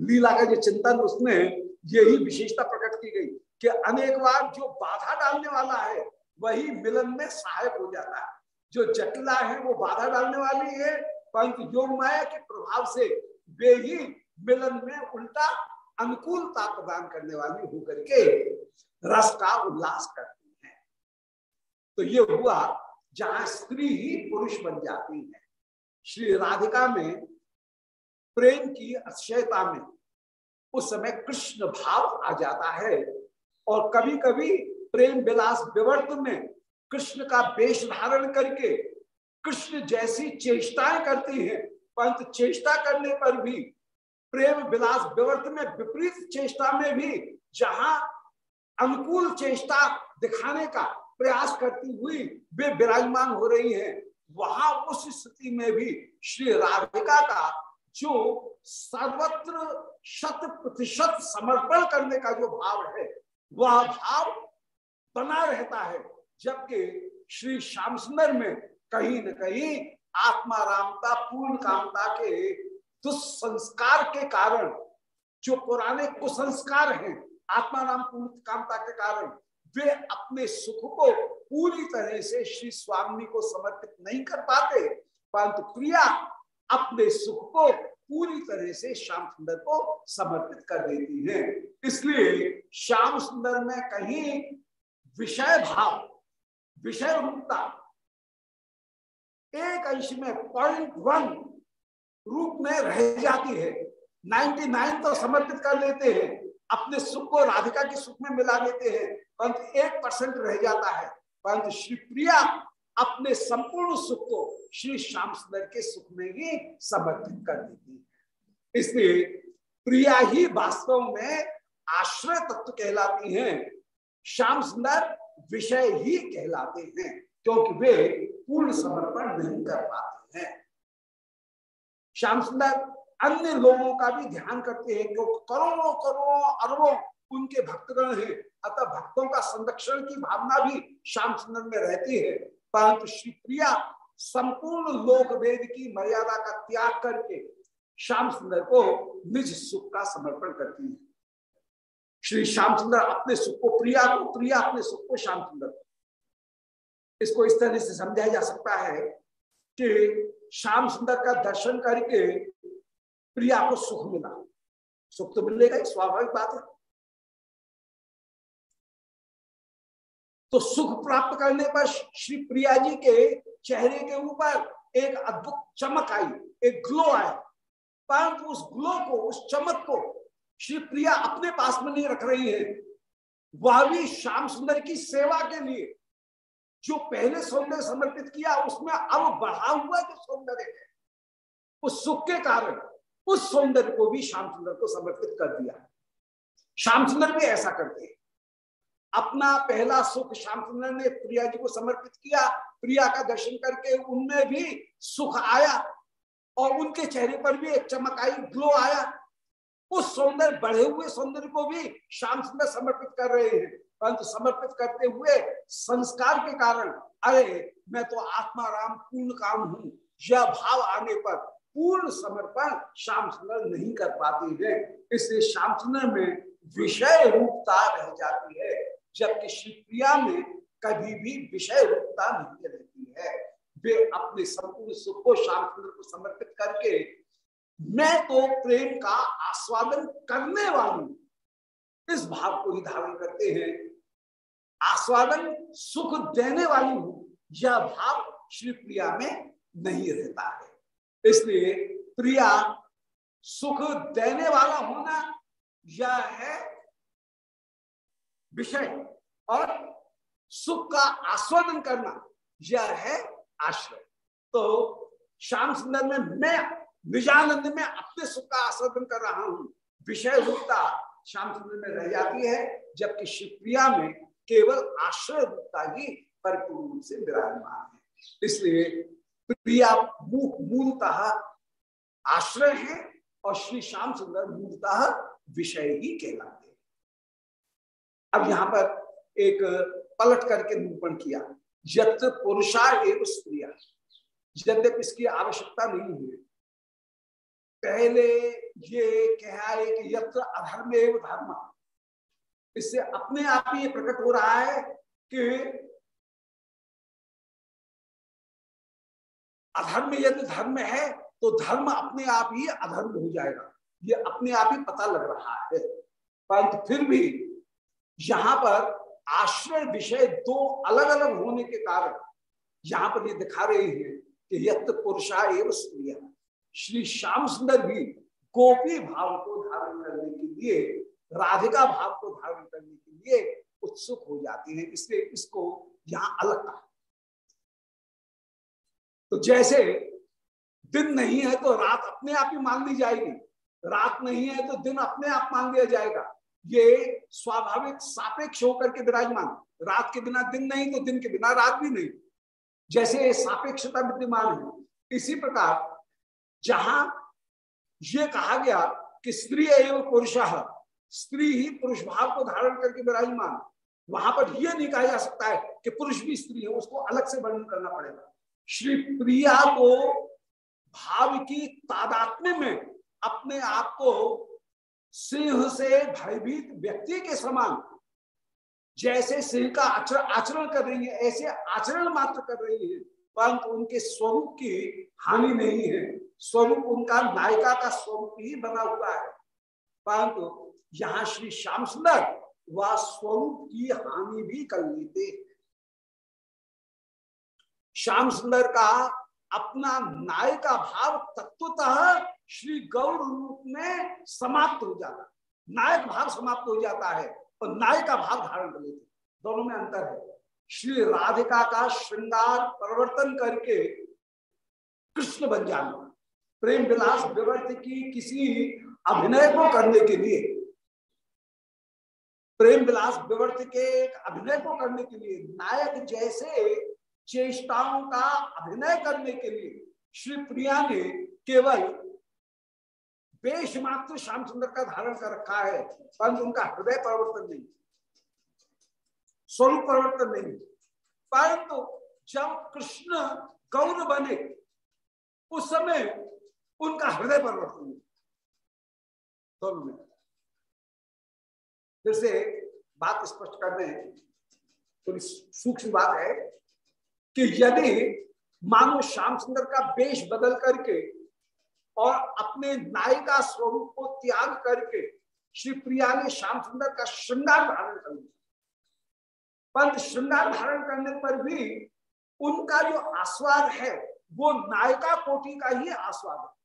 लीला का जो चिंतन, उसमें यही विशेषता प्रकट की गई कि अनेक बार जो बाधा डालने वाला है, वही मिलन में सहायक हो जाता है। जो जटिला है, वो बाधा डालने वाली है, परंतु योग माया के प्रभाव से वे ही मिलन में उल्टा अनुकूलता प्रदान करने वाली होकर के रस का उल्लास करती है। तो ये हुआ, जहाँ स्त्री ही पुरुष बन जाती है। श्री राधिका में प्रेम की अक्षयता में उस समय कृष्ण भाव आ जाता है और कभी कभी प्रेम विलास विवर्त में कृष्ण का वेश धारण करके कृष्ण जैसी चेष्टाएँ करती हैं, परंतु चेष्टा करने पर भी, प्रेम विलास विवर्त में विपरीत चेष्टा में भी जहाँ अनुकूल चेष्टा दिखाने का प्रयास करती हुई वे विराजमान हो रही हैं, वहाँ उस स्थिति में भी श्री राधिका का जो सर्वत्र शत प्रतिशत समर्पण करने का जो भाव है, वह भाव बना रहता है, जबकि श्री श्याम सुंदर में कहीं न कहीं आत्मा रामता, पूर्ण कामता के दुस्संस्कार के कारण, जो पुराने कुसंस्कार हैं, आत्मा राम पूर्ण कामता के कारण, वे अपने सुख को पूरी तरह से श्री स्वामी को समर्पित नहीं कर पाते। परंतु प्रिया अपने सुख को पूरी तरह से श्याम सुंदर को समर्पित कर देती है। इसलिए श्याम सुंदर में कहीं विषय भाव, विषय रूपता, एक अंश में पॉइंट वन रूप में रह जाती है। 99 तो समर्पित कर लेते हैं, अपने सुख को राधिका के सुख में मिला देते हैं, परंतु एक परसेंट रह जाता है। परंतु श्री प्रिया अपने संपूर्ण सुख को श्री श्याम सुंदर के सुख में ही समर्पित कर देती है। इसलिए प्रिया ही वास्तव में आश्रय तत्व कहलाती हैं। श्याम सुंदर विषय ही कहलाते हैं, क्योंकि वे पूर्ण समर्पण नहीं कर पाते हैं। श्याम सुंदर अन्य लोगों का भी ध्यान करते हैं, क्योंकि करोड़ों करोड़ों अरबों उनके भक्तगण हैं, अतः भक्तों का संरक्षण की भावना भी श्याम सुंदर में रहती है। परंतु श्री प्रिया संपूर्ण लोक वेद की मर्यादा का त्याग करके श्याम सुंदर को निज सुख का समर्पण करती है। श्री श्याम सुंदर अपने सुख को, प्रिया को, प्रिया अपने सुख को श्याम सुंदर। इसको इस तरह से समझाया जा सकता है कि श्याम सुंदर का दर्शन करके प्रिया को सुख मिला। सुख तो मिलेगा स्वाभाविक बात है। तो सुख प्राप्त करने पर श्री प्रिया जी के चेहरे के ऊपर एक अद्भुत चमक आई, एक ग्लो आया। परंतु उस ग्लो को, उस चमक को श्री प्रिया अपने पास में नहीं रख रही है। वह भी श्याम सुंदर की सेवा के लिए, जो पहले सौंदर्य समर्पित किया, उसमें अब बढ़ा हुआ जो सौंदर्य है, उस सुख के कारण उस सौंदर्य को भी श्याम सुंदर को समर्पित कर दिया। श्याम सुंदर भी ऐसा करते हैं। अपना पहला सुख श्याम सुंदर ने प्रिया जी को समर्पित किया। प्रिया का दर्शन करके उनमें भी सुख आया और उनके चेहरे पर भी एक चमक आई ग्लो आया। उस सौंदर्य, बढ़े हुए सौंदर्य को भी श्याम सुंदर समर्पित कर रहे हैं। परंतु समर्पित करते हुए संस्कार के कारण, अरे, मैं तो आत्मा राम पूर्ण काम हूँ। यह भाव आने पर पूर्ण समर्पण श्याम सुंदर नहीं कर पाते हैं। इसलिए श्याम सुंदर में विषय रूपता रह जाती है। जबकि शिवप्रिया में कभी भी विषय रूपता नहीं रहती है। वे अपने संपूर्ण सुख को सुंदर को समर्पित करके मैं तो प्रेम का आस्वादन करने वाली इस भाव को ही धारण करते हैं। आस्वादन सुख देने वाली हूँ, यह भाव श्री प्रिया में नहीं रहता है। इसलिए प्रिया सुख देने वाला होना, यह है विषय और सुख का आस्वादन करना, यह है आश्रय। तो श्याम सुंदर में मैं, निजानंद में अपने सुख का आस्वादन कर रहा हूँ। विषय रूपता श्याम सुंदर में रह जाती है, जबकि शिवप्रिया में केवल आश्रय रूपता ही परिपूर्ण रूप से विराजमान है। इसलिए प्रिया मूलतः आश्रय है और श्री श्याम सुंदर मूलतः विषय ही कहलाते अब यहाँ पर एक पलट करके निरूपण किया। यत्र पुरुषा एवं स्त्रिया। यद्यप इसकी आवश्यकता नहीं हुई पहले ये कहा कि यत्र अधर्म एवं धर्म। इससे अपने आप ही ये प्रकट हो रहा है कि अधर्म यदि धर्म है तो धर्म अपने आप ही अधर्म हो जाएगा। ये अपने आप ही पता लग रहा है। परंतु फिर भी यहाँ पर आश्रय विषय दो अलग अलग होने के कारण यहाँ पर ये दिखा रहे हैं कि यत पुरुषा एवं स्त्रिया। श्री श्याम सुंदर भी गोपी भाव को धारण करने के लिए, राधिका भाव को धारण करने के लिए उत्सुक हो जाती है। इसलिए इसको यहाँ अलग कहा। तो जैसे दिन नहीं है तो रात अपने आप ही मान ली जाएगी। रात नहीं है तो दिन अपने आप मान लिया जाएगा। ये स्वाभाविक सापेक्ष होकर के विराजमान। रात के बिना दिन नहीं तो दिन के बिना रात भी नहीं। जैसे सापेक्षता विद्यमान है। इसी प्रकार जहाँ ये कहा गया कि स्त्री एवं पुरुष, स्त्री ही पुरुष भाव को धारण करके विराजमान। वहाँ पर यह नहीं कहा जा सकता है कि पुरुष भी स्त्री है, उसको अलग से वर्णन करना पड़ेगा। श्री प्रिया को भाव की तादात्म्य में अपने आप को सिंह से भयभीत व्यक्ति के समान जैसे सिंह का आचरण कर रही है, ऐसे आचरण मात्र कर रही है, परंतु उनके स्वरूप की हानि नहीं है। स्वरूप उनका नायिका का स्वरूप ही बना हुआ है। परंतु यहाँ श्री श्याम सुंदर वह स्वरूप की हानि भी कर लेते श्याम सुंदर का अपना नायिका भाव तत्वतः श्री गौर रूप में समाप्त हो जाता नायक भाव समाप्त हो जाता है और नायक भाव धारण कर लेते दोनों में अंतर है। श्री राधिका का श्रृंगार परिवर्तन करके कृष्ण बन जाना। प्रेम विलास विवर्त की किसी अभिनय को करने के लिए, प्रेम विलास विवर्त के एक अभिनय को करने के लिए नायक जैसे चेष्टाओं का अभिनय करने के लिए श्री प्रिया ने केवल वेश मात्र श्याम सुंदर का धारण कर रखा है, परंतु उनका हृदय परिवर्तन नहीं, स्वरूप परिवर्तन नहीं। परंतु जब कृष्ण गौर बने, उस समय उनका हृदय परिवर्तन दोनों में। जैसे बात स्पष्ट कर दें, थोड़ी सूक्ष्म बात है कि यदि मानो श्याम सुंदर का वेश बदल करके और अपने नायिका स्वरूप को त्याग करके श्री प्रिया ने श्याम सुंदर का श्रृंगार धारण कर लिया। परंतु श्रृंगार धारण करने पर भी उनका जो आस्वाद है, वो नायिका कोटि का ही आस्वाद है।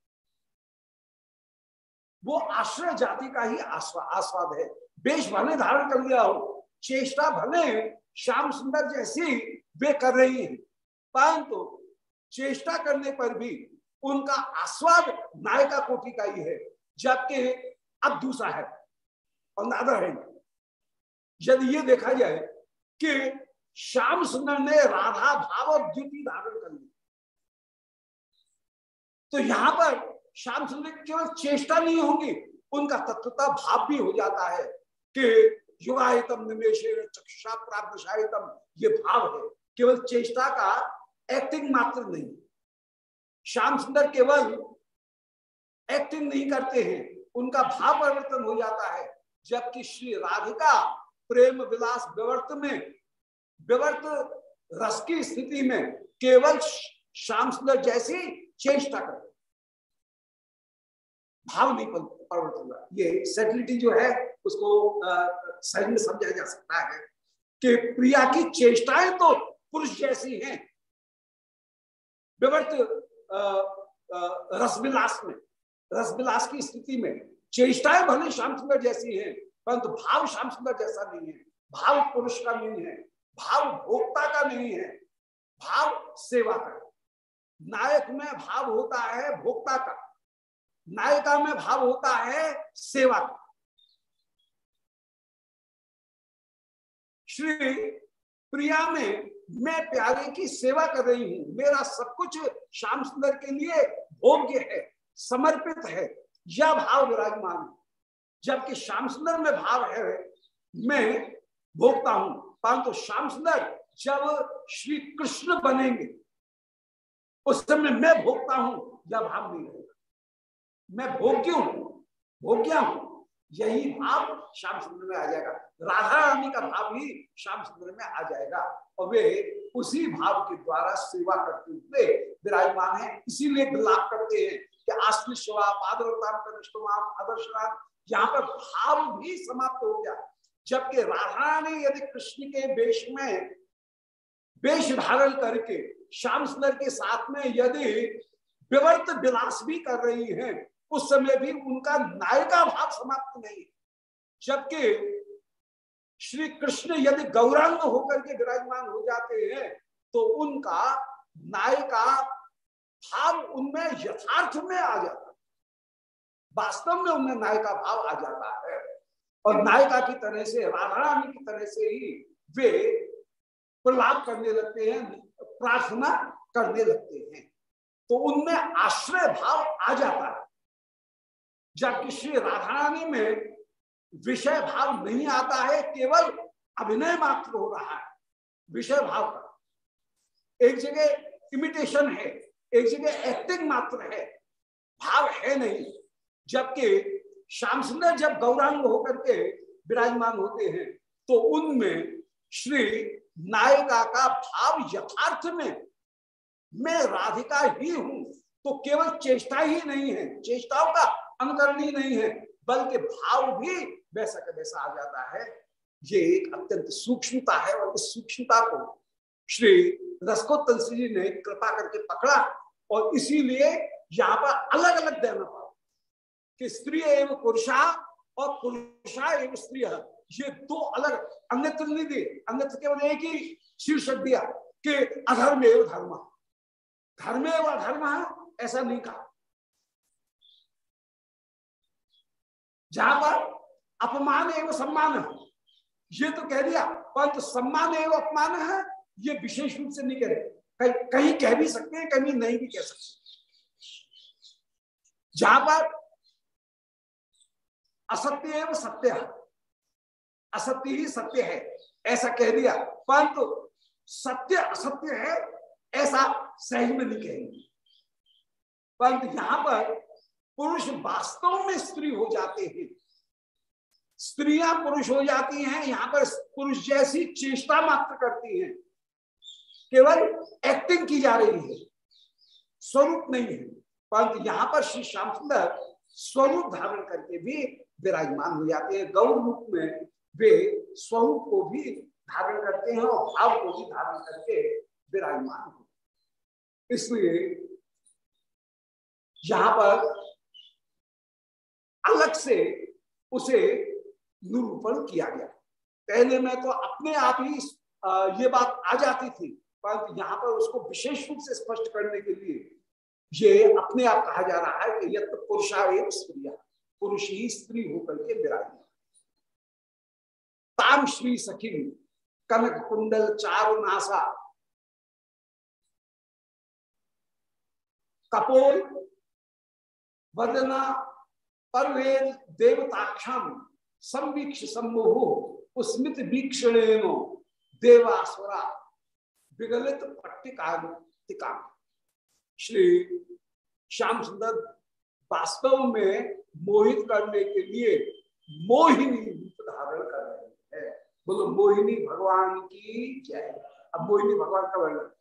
वो आश्रय जाति का ही आस्वाद है। बेश भले धारण कर लिया हो, चेष्टा भले श्याम सुंदर जैसी वे कर रही है। परंतु चेष्टा करने पर भी उनका आस्वाद नायिका कोटि का ही है, जबकि अब दूसरा है और नादर है। यदि ये देखा जाए कि श्याम सुंदर ने राधा भाव और द्युति धारण कर ली तो यहाँ पर श्याम सुंदर केवल चेष्टा नहीं होगी, उनका तत्वता भाव भी हो जाता है कि युगायतम निमेश चक्षुषा प्राप्त ये भाव है। केवल चेष्टा का एक्टिंग मात्र नहीं। श्याम सुंदर केवल एक्टिंग नहीं करते हैं, उनका भाव परिवर्तन हो जाता है, जबकि श्री राधिका प्रेम विलास विवर्त में विवर्त रस की स्थिति में केवल श्याम सुंदर जैसी चेष्टा करते भाव नहीं परिवर्तन होगा ये सेटिलिटी जो है, उसको सही में समझा जा सकता है कि प्रिया की चेष्टाएँ तो पुरुष जैसी हैं। विवर्त रसविलास में, रसविलास की स्थिति में चेष्टाएँ भले श्याम सुंदर जैसी हैं, परंतु भाव श्याम सुंदर जैसा नहीं है। भाव पुरुष का नहीं है, भाव भोक्ता का नहीं है, भाव सेवा का। नायक में भाव होता है भोक्ता का, नायिका में भाव होता है सेवा का। श्री प्रिया में मैं प्यारे की सेवा कर रही हूँ। मेरा सब कुछ श्याम सुंदर के लिए भोग्य है, समर्पित है। यह भाव विराजमान है। जबकि श्याम सुंदर में भाव है, मैं भोगता हूँ। परंतु श्याम सुंदर जब श्री कृष्ण बनेंगे, उस समय मैं भोगता हूँ, यह भाव नहीं रहेगा। मैं भोग्य हूँ, भोग्या हूँ। यही भाव श्याम सुंदर में आ जाएगा। राधा रानी का भाव ही श्याम सुंदर में आ जाएगा। और वे उसी भाव के द्वारा सेवा करते हुए विराजमान है। इसीलिए विलाप करते हैं कि आश्लिशवा पादवताम कनिष्ठवाम आदर्शवाम यहाँ पर भाव भी समाप्त हो गया। जबकि राधा ने यदि कृष्ण के वेश में वेश धारण करके श्याम सुंदर के साथ में यदि विवर्त विलास भी कर रही हैं, उस समय भी उनका नायिका भाव समाप्त नहीं जबकि श्री कृष्ण यदि गौरांग होकर के विराजमान हो जाते हैं तो उनका नायिका भाव उनमें यथार्थ में आ जाता है। वास्तव में उनमें नायिका भाव आ जाता है। और नायिका की तरह से राधा रानी की तरह से ही वे प्रलाप करने लगते हैं, प्रार्थना करने लगते हैं। तो उनमें आश्रय भाव आ जाता है। जबकि श्री राधा रानी में विषय भाव नहीं आता है, केवल अभिनय मात्र हो रहा है। विषय भाव का। एक जगह इमिटेशन है, एक जगह एक्टिंग मात्र है। भाव है नहीं, जबकि श्याम सुंदर जब गौरांग होकर के विराजमान होते हैं तो उनमें श्री नायिका का भाव यथार्थ में, मैं राधिका ही हूँ तो केवल चेष्टा ही नहीं है। चेष्टाओं का अनुकरण ही नहीं है, बल्कि भाव भी वैसा का वैसा आ जाता है। ये एक अत्यंत सूक्ष्मता है और इस सूक्ष्मता को श्री रसकोत्तन जी ने कृपा करके पकड़ा और इसीलिए यहाँ पर अलग अलग देना पड़ा कि स्त्री एवं पुरुषा और पुरुषा एवं स्त्री ये दो अलग अन्यत्र नहीं दिए अन्यत्र केवल एक ही शीर्षक दिया कि अधर्म एवं धर्म। धर्म एवं अधर्म ऐसा नहीं कहा। जहाँ पर अपमान एवं सम्मान है। ये तो कह दिया, परंतु सम्मान एवं अपमान है, ये विशेष रूप से नहीं कह रहे। कहीं कहीं कह भी सकते हैं, कहीं नहीं भी कह सकते। जहाँ पर असत्य एवं सत्य है। असत्य ही सत्य है, ऐसा कह दिया। परंतु सत्य असत्य है, ऐसा सही में नहीं कहेंगे। परंतु यहाँ पर पुरुष वास्तव में स्त्री हो जाते हैं। स्त्रियाँ पुरुष हो जाती हैं, यहाँ पर पुरुष जैसी चेष्टा मात्र करती हैं। केवल एक्टिंग की जा रही है, स्वरूप नहीं है। परंतु यहाँ पर श्री श्याम सुंदर स्वरूप धारण करके भी विराजमान हो जाते हैं। गौर रूप में वे स्वरूप को भी धारण करते हैं और भाव को भी धारण करके विराजमान हो। इसलिए यहाँ पर अलग से उसे निरूपण किया गया। पहले में तो अपने आप ही ये बात आ जाती थी, परंतु यहाँ पर उसको विशेष रूप से स्पष्ट करने के लिए ये अपने आप कहा जा रहा है कि तो पुरुषा एवं स्त्रिया, पुरुष ही स्त्री होकर के विराज ताम श्री सखी, कनक कुंडल चार नासा, कपोल, वदना, परवेद, देवताक्षम संवीक्ष विगलित श्री श्याम सुंदर वास्तव में मोहित करने के लिए मोहिनी रूप धारण कर रहे हैं। बोलो, मोहिनी भगवान की जय। अब मोहिनी भगवान का वर्णन।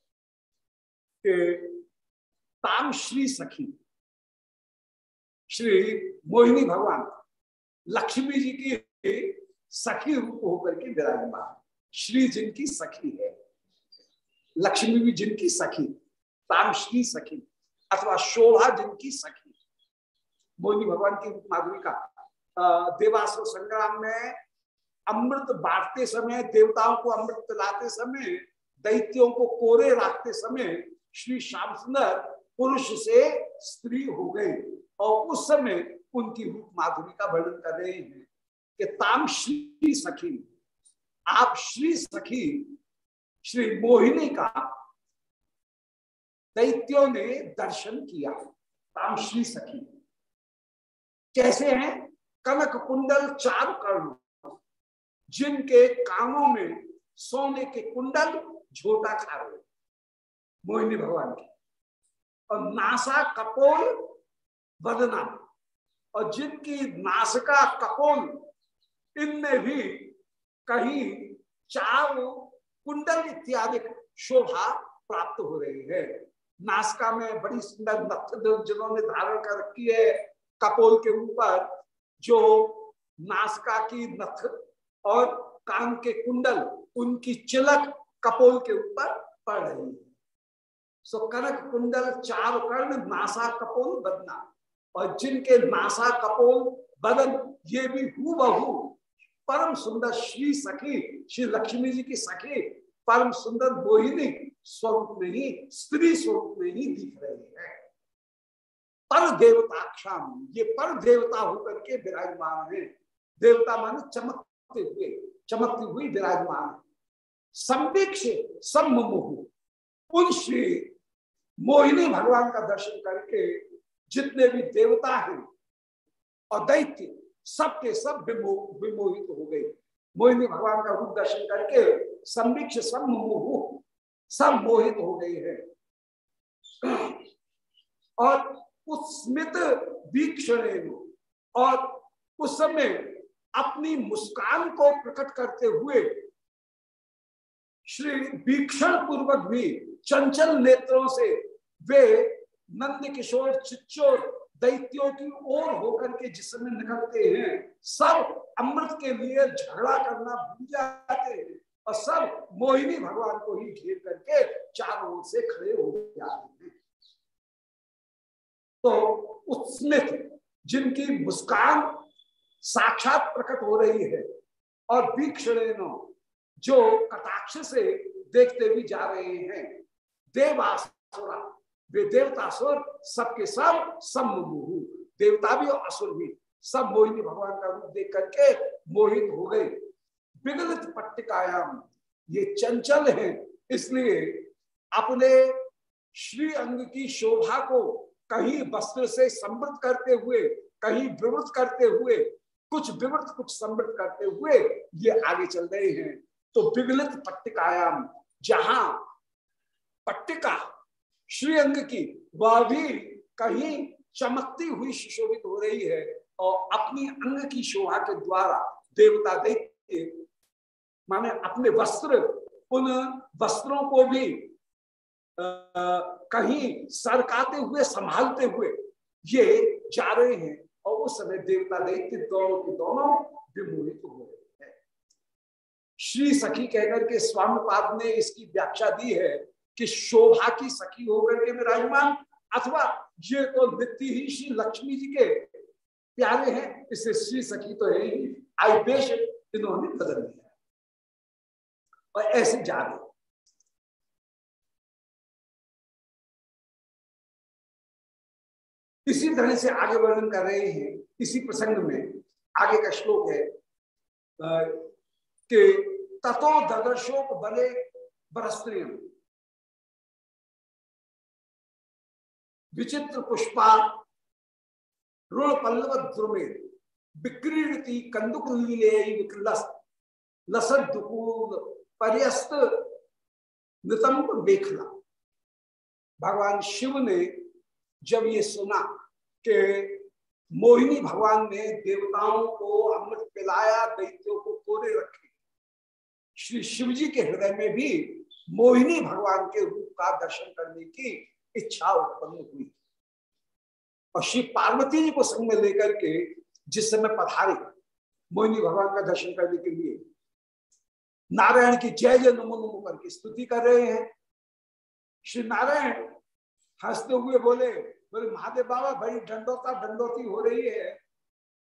ताम श्री सखी। श्री मोहिनी भगवान। लक्ष्मी जी की सखी रूप होकर के विराजमान। श्री जिनकी सखी है। लक्ष्मी भी जिनकी सखी ताम श्री सखी, अथवा शोभा जिनकी सखी। मोहिनी भगवान की रूप माधुरी का देवासुर संग्राम में अमृत बांटते समय, देवताओं को अमृत पिलाते समय, दैत्यों को कोरे रखते समय श्री श्याम सुंदर पुरुष से स्त्री हो गए और उस समय उनकी रूप माधुरी का वर्णन कर रहे हैं कि ताम श्री सखी, आप श्री सखी, श्री मोहिनी का दैत्यों ने दर्शन किया, ताम श्री सखी। कैसे हैं? कनक कुंडल चार कर्ण, जिनके कानों में सोने के कुंडल झोटा खा रहे मोहिनी भगवान की। और नासा कपोल बदना और जिनकी नासिका कपोल इनमें भी कहीं चार कुंडल इत्यादि शोभा प्राप्त हो रही है। नासिका में बड़ी सुंदर नथ जिन्होंने धारण कर रखी है कपोल के ऊपर, जो नासिका की नथ और कान के कुंडल, उनकी चिलक कपोल के ऊपर पड़ रही है। सो कनक, कुंडल चार कर्ण, नासा कपोल बदना और जिनके नासा कपोल बदन ये भी हु बहु परम सुंदर श्री सखी, श्री लक्ष्मी जी की सखी, परम सुंदर मोहिनी स्वरूप में ही, स्त्री स्वरूप में ही दिख रही है। पर देवताक्षाम ये पर देवता होकर के विराजमान है। देवता माने चमकते हुए, चमकती हुई विराजमान संपेक्ष सम्मोह उन श्री मोहिनी भगवान का दर्शन करके जितने भी देवता हैं, और दैत्य सबके सब विमोहित हो गए। मोहिनी भगवान का रूप दर्शन करके संवीक्ष सम्मोह सब मोहित हो गए हैं। और स्मित वीक्षण और उस समय अपनी मुस्कान को प्रकट करते हुए श्री वीक्षण पूर्वक भी चंचल नेत्रों से वे नंद किशोर, चिच्चोर, दैत्यों की ओर होकर के जिस समय निकलते हैं, सब अमृत के लिए झगड़ा करना भूल जाते हैं और सब मोहिनी भगवान को ही घेर करके चारों ओर से खड़े हो जाते हैं। तो उसमें जिनकी मुस्कान साक्षात प्रकट हो रही है और वीक्षण जो कटाक्ष से देखते भी जा रहे हैं, देवासुरा वे देवतासुर सबके सब सम्मोह देवता भी और असुर भी। सब मोहिनी भगवान का रूप देख करके मोहित हो गए। विगलित पट्टिकायाम ये चंचल है। इसलिए अपने श्री अंग की शोभा को कहीं वस्त्र से समृद्ध करते हुए, कहीं विवृत करते हुए, कुछ विवृत, कुछ समृद्ध करते हुए ये आगे चल रहे हैं। तो विगलित पट्टिकायाम जहाँ पट्टिका श्रीअंग की वह भी कहीं चमकती हुई सुशोभित हो रही है और अपनी अंग की शोभा के द्वारा देवता दैत्य माने अपने वस्त्र उन वस्त्रों को भी आ, कहीं सरकाते हुए संभालते हुए ये जा रहे हैं और उस समय देवता दैत्य दोनों के दोनों विमोहित हो रहे हैं। श्री सखी कहकर के स्वामी पाद ने इसकी व्याख्या दी है कि शोभा की सखी होकर के विराजमान अथवा ये तो नित्य ही श्री लक्ष्मी जी के प्यारे हैं इससे श्री सखी तो है ही। आयुदेश इन्होंने बदल दिया। और ऐसे जा रहे इसी तरह से आगे वर्णन कर रहे हैं। इसी प्रसंग में आगे का श्लोक है कि ततो ददर्शोक बले बरस्त्रियम। विचित्र पुष्पा, ऋण पल्लव द्रुमे विक्रीड़ती कंदुक लीले पर्यस्त नितंब मेखला। भगवान शिव ने जब ये सुना कि मोहिनी भगवान ने देवताओं को अमृत पिलाया, दैत्यों को कोरे रखे, श्री शिव जी के हृदय में भी मोहिनी भगवान के रूप का दर्शन करने की इच्छा उत्पन्न हुई। और श्री पार्वती जी को संग में लेकर के जिस समय पधारे, मोहिनी भगवान का दर्शन करने के लिए, नारायण की जय जय नमो नमो करके स्तुति कर रहे हैं। श्री नारायण हँसते हुए बोले बोले, महादेव बाबा, बड़ी डंडोता डंडोती हो रही है।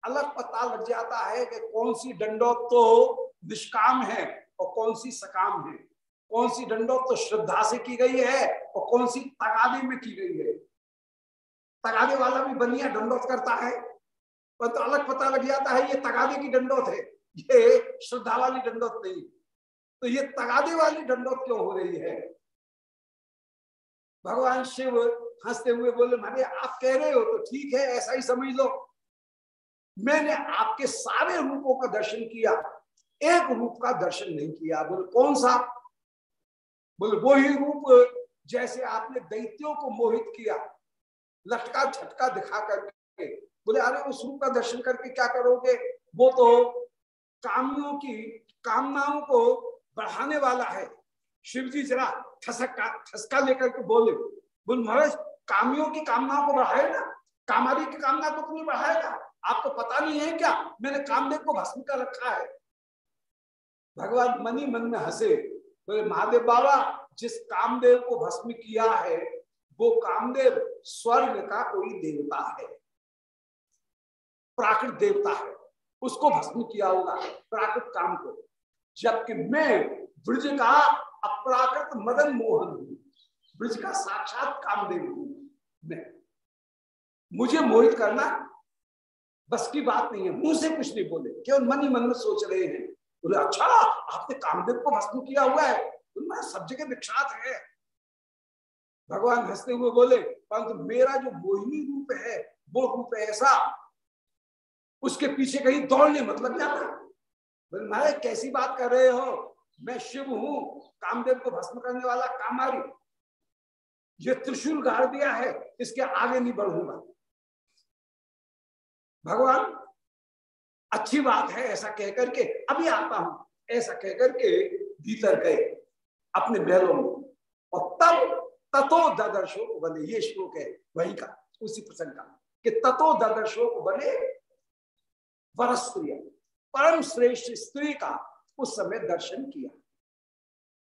अलग पता लग जाता है कि कौन सी डंडोत तो निष्काम है और कौन सी सकाम है। कौन सी डंडोत तो श्रद्धा से की गई है और कौन सी तगादे में की गई है? तगादे वाला भी बनिया डंडोत करता है। पर तो अलग पता लग जाता है, ये तगादे की डंडोत है। ये श्रद्धा वाली डंडोत नहीं। तो ये तगादे वाली दंडोत क्यों हो रही है? भगवान शिव हँसते हुए बोले मारे आप कह रहे हो तो ठीक है, ऐसा ही समझ लो। मैंने आपके सारे रूपों का दर्शन किया, एक रूप का दर्शन नहीं किया। बोले, कौन सा? बोले वो ही रूप जैसे आपने दैत्यों को मोहित किया, लटका छटका दिखा करके। बोले, अरे उस रूप का दर्शन करके क्या करोगे? वो तो कामियों की कामनाओं को बढ़ाने वाला है। शिव जी जरा ठसका ठसका लेकर के बोले, बोल, महाराज, कामियों की कामनाओं को बढ़ाए ना। कामारी की कामना को नहीं बढ़ाएगा आपको तो पता नहीं है क्या? मैंने कामदेव को भस्म कर रखा है। भगवान मनी मन में हंसे। बोले महादेव बाबा जिस कामदेव को भस्म किया है, वो कामदेव स्वर्ग का कोई देवता है। प्राकृत देवता है। उसको भस्म किया होगा प्राकृत काम को। जबकि मैं ब्रज का अपराकृत मदन मोहन हूँ, ब्रज का साक्षात कामदेव हूँ मैं। मुझे मोहित करना बस की बात नहीं है, मुँह से कुछ नहीं बोले, केवल मन ही मन में सोच रहे हैं। बोले अच्छा आपने कामदेव को भस्म किया हुआ है। मैं सब जगह विख्यात है। भगवान हँसते हुए बोले, परंतु मेरा जो मोहिनी रूप है, वो रूप ऐसा, उसके पीछे कहीं दौड़ने मतलब क्या था? महाराज, कैसी बात कर रहे हो? मैं शिव हूँ, कामदेव को भस्म करने वाला कामारी। ये त्रिशूल गाड़ दिया है, इसके आगे नहीं बढ़ूँगा। भगवान अच्छी बात है, ऐसा कह करके, अभी आता हूँ। ऐसा कहकर के भीतर गए अपने महलों में। और तब ततो ददर्शो बने, ये श्लोक है वही का, उसी प्रसंग का। कि ततो ददर्शो बने वरस्त्रिय परम श्रेष्ठ स्त्री का उस समय दर्शन किया।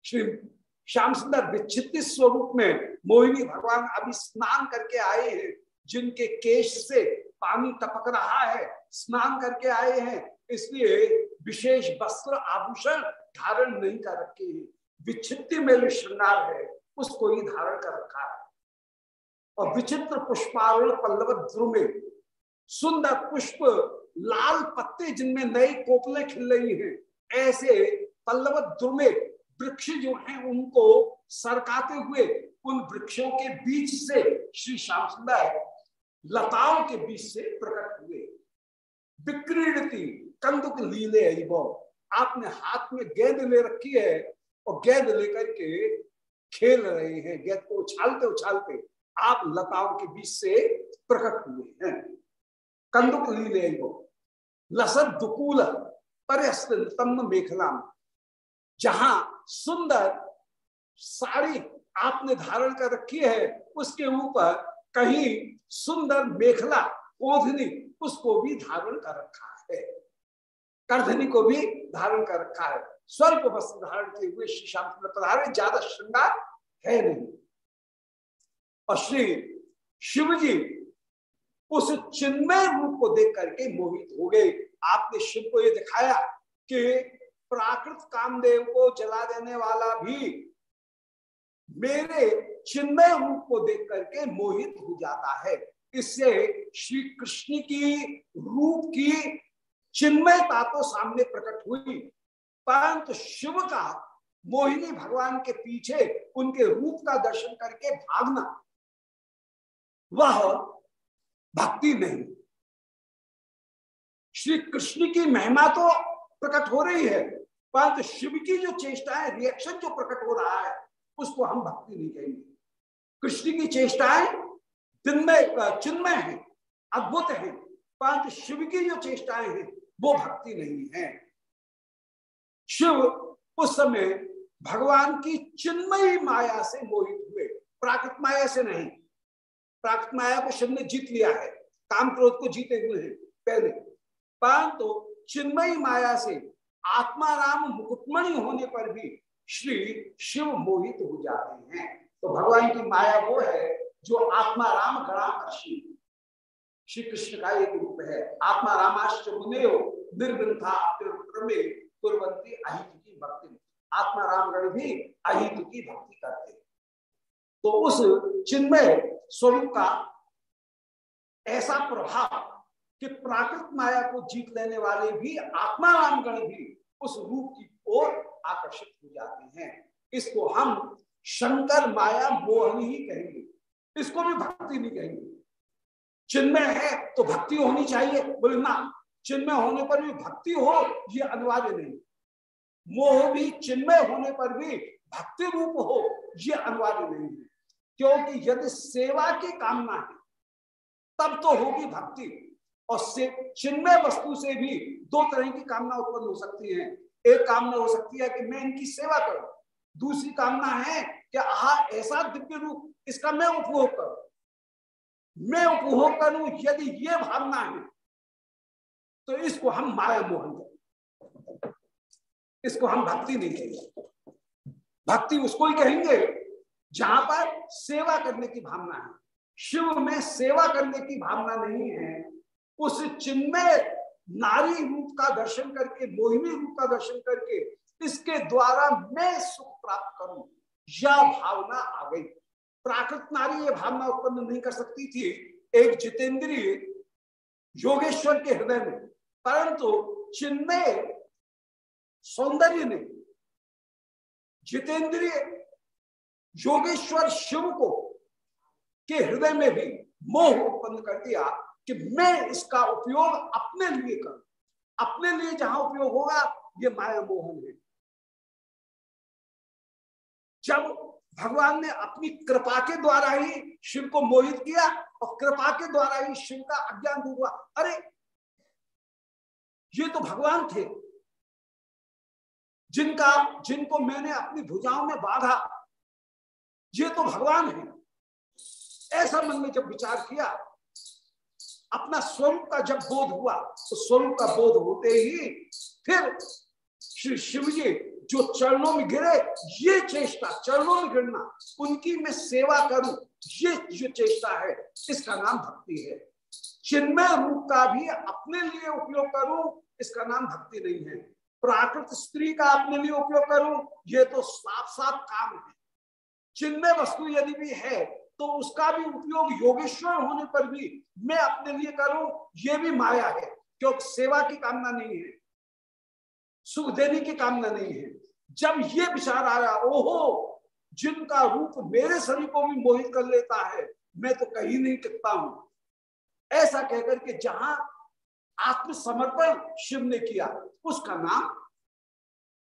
श्री श्याम सुंदर विचित्र स्वरूप में मोहिनी भगवान अभी स्नान करके आए हैं। जिनके केश से पानी टपक रहा है, स्नान करके आए हैं, इसलिए विशेष वस्त्र आभूषण धारण नहीं कर रखे हैं। विचित्र में श्रृंगार है, उसको ही धारण कर रखा है। और विचित्र पुष्पावल पल्लव ध्रुव सुंदर पुष्प, लाल पत्ते जिनमें नई कोपले खिल रही हैं, ऐसे पल्लव द्रुमे वृक्ष जो हैं, उनको सरकाते हुए उन वृक्षों के बीच से श्री श्याम सुंदर लताओं के बीच से प्रकट हुए। विक्रीड़ती कंदुक लीले आपने हाथ में गेंद ले रखी है और गेंद लेकर के खेल रहे हैं। गेंद को उछालते उछालते आप लताओं के बीच से प्रकट हुए हैं। कंदुक लीले लसत दुकूल मेखला जहाँ सुंदर साड़ी आपने धारण कर रखी है, उसके ऊपर कहीं सुंदर मेखला कोधनी, उसको भी धारण कर रखा है। कर्धनी को भी धारण कर रखा है। स्वल्प वस्त्र धारण किए हुए श्री श्याम पधारे, ज़्यादा श्रृंगार है नहीं। और श्री शिव जी उस चिन्मय रूप को देख करके मोहित हो गए। आपने शिव को यह दिखाया कि प्राकृत कामदेव को जला देने वाला भी मेरे चिन्मय रूप को देख करके मोहित हो जाता है। इससे श्री कृष्ण की रूप की चिन्मयता तो सामने प्रकट हुई। परंतु शिव का, मोहिनी भगवान के पीछे उनके रूप का दर्शन करके भागना, वह भक्ति नहीं। श्री कृष्ण की महिमा तो प्रकट हो रही है, परंतु शिव की जो चेष्टा है रिएक्शन जो प्रकट हो रहा है, उसको हम भक्ति नहीं कहेंगे। कृष्ण की चेष्टाएँ दिन में चिन्मय है, अद्भुत है। परंतु शिव की जो चेष्टाएँ हैं, वो भक्ति नहीं है। शिव उस समय भगवान की चिन्मयी माया से मोहित हुए। प्राकृत माया से नहीं। प्राकृत माया को शिव ने जीत लिया है। काम क्रोध को जीते हुए हैं, पहले। परंतु तो चिन्मयी माया से आत्मा राम मुकुटमणि होने पर भी श्री शिव मोहित हो जाते हैं। तो भगवान की माया वो है जो आत्मा राम गणाकर्षी श्री कृष्ण का एक रूप है। आत्मा रामाश्च मुने निर्ग्रंथा कुरंती अहित की भक्ति। आत्मा रामगण भी अहित की भक्ति करते तो उस चिन्मय स्वरूप का ऐसा प्रभाव कि प्राकृत माया को जीत लेने वाले भी आत्मा रामगण भी उस रूप की ओर आकर्षित हो जाते हैं। इसको हम शंकर, माया, मोहन ही कहेंगे। इसको भी भक्ति नहीं कहेंगे। चिन्मय है तो भक्ति होनी चाहिए। बोले, ना, चिन्मय होने पर भी भक्ति हो, ये अनिवार्य नहीं। मोह भी चिन्मय होने पर भी भक्ति रूप हो, ये अनिवार्य नहीं है। क्योंकि यदि सेवा की कामना है, तब तो होगी भक्ति। और से, चिन्मय वस्तु से भी दो तरह की कामना उत्पन्न हो सकती है। एक कामना हो सकती है कि मैं इनकी सेवा करूँ दूसरी कामना है कि आह ऐसा दिव्य रूप, इसका मैं उपभोग करूँ। मैं उपभोग करूँ यदि ये भावना है तो इसको हम माया मोहन करें। इसको हम भक्ति नहीं कहेंगे। भक्ति उसको ही कहेंगे जहाँ पर सेवा करने की भावना है। शिव में सेवा करने की भावना नहीं है। उस चिन्मय नारी रूप का दर्शन करके, मोहिनी रूप का दर्शन करके इसके द्वारा मैं सुख प्राप्त करूँ? यह भावना आ गई। प्राकृत नारी ये भावना उत्पन्न नहीं कर सकती थी। एक जितेंद्रिय योगेश्वर के हृदय में, परंतु चिन्मय सौंदर्य ने जितेंद्रिय योगेश्वर शिव को, के हृदय में भी मोह उत्पन्न कर दिया कि मैं इसका उपयोग अपने लिए करूँ। अपने लिए जहाँ उपयोग होगा, ये माया मोहन है। जब भगवान ने अपनी कृपा के द्वारा ही शिव को मोहित किया और कृपा के द्वारा ही शिव का अज्ञान दूर हुआ, अरे, ये तो भगवान थे, जिनका, जिनको मैंने अपनी भुजाओं में बांधा, ये तो भगवान है। ऐसा मन में जब विचार किया, अपना स्वरूप का जब बोध हुआ तो स्वरूप का बोध होते ही फिर श्री शिव जी जो चरणों में गिरे, ये चेष्टा, चरणों में गिरना, उनकी मैं सेवा करूँ, ये जो चेष्टा है, इसका नाम भक्ति है। चिन्मय रूप का भी अपने लिए उपयोग करूँ, इसका नाम भक्ति नहीं है। प्राकृत स्त्री का अपने लिए उपयोग करूँ, ये तो साफ़ साफ़ काम है। चिन्मय वस्तु यदि भी है तो उसका भी उपयोग योगेश्वर होने पर भी मैं अपने लिए करूँ, ये भी माया है, क्योंकि सेवा की कामना नहीं है। सुख देने की कामना नहीं है। जब ये विचार आया, ओहो, जिनका रूप मेरे शरीर को भी मोहित कर लेता है, मैं तो कहीं नहीं टिकता हूँ। ऐसा कहकर के जहाँ आत्मसमर्पण शिव ने किया, उसका नाम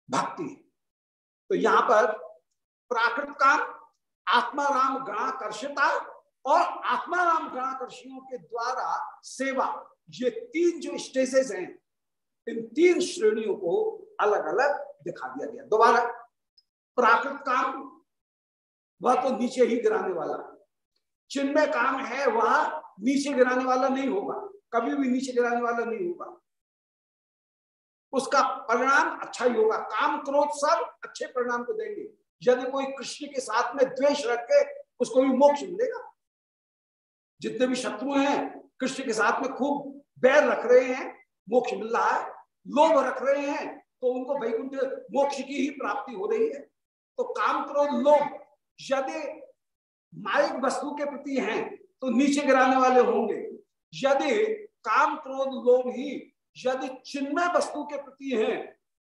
भक्ति तो यहाँ पर प्राकृत काम आत्मा राम गणाकर्षिता और आत्मा राम गणाकर्षियों के द्वारा सेवा, ये तीन जो स्टेजेस हैं इन तीन श्रेणियों को अलग अलग दिखा दिया गया। दोबारा प्राकृत काम, वह तो नीचे ही गिराने वाला। चिन्मय काम है, वह नीचे गिराने वाला नहीं होगा, कभी भी नीचे गिराने वाला नहीं होगा। उसका परिणाम अच्छा ही होगा। काम क्रोध सब अच्छे परिणाम को देंगे। यदि कोई कृष्ण के साथ में द्वेष रख के उसको भी मोक्ष मिलेगा। जितने भी शत्रु हैं, कृष्ण के साथ में खूब बैर रख रहे हैं, मोक्ष मिल रहा है। लोभ रख रहे हैं तो उनको वैकुंठ मोक्ष की ही प्राप्ति हो रही है। तो काम क्रोध लोभ यदि माइक वस्तु के प्रति हैं तो नीचे गिराने वाले होंगे। यदि काम क्रोध लोभ ही, यदि चिन्मय वस्तु के प्रति हैं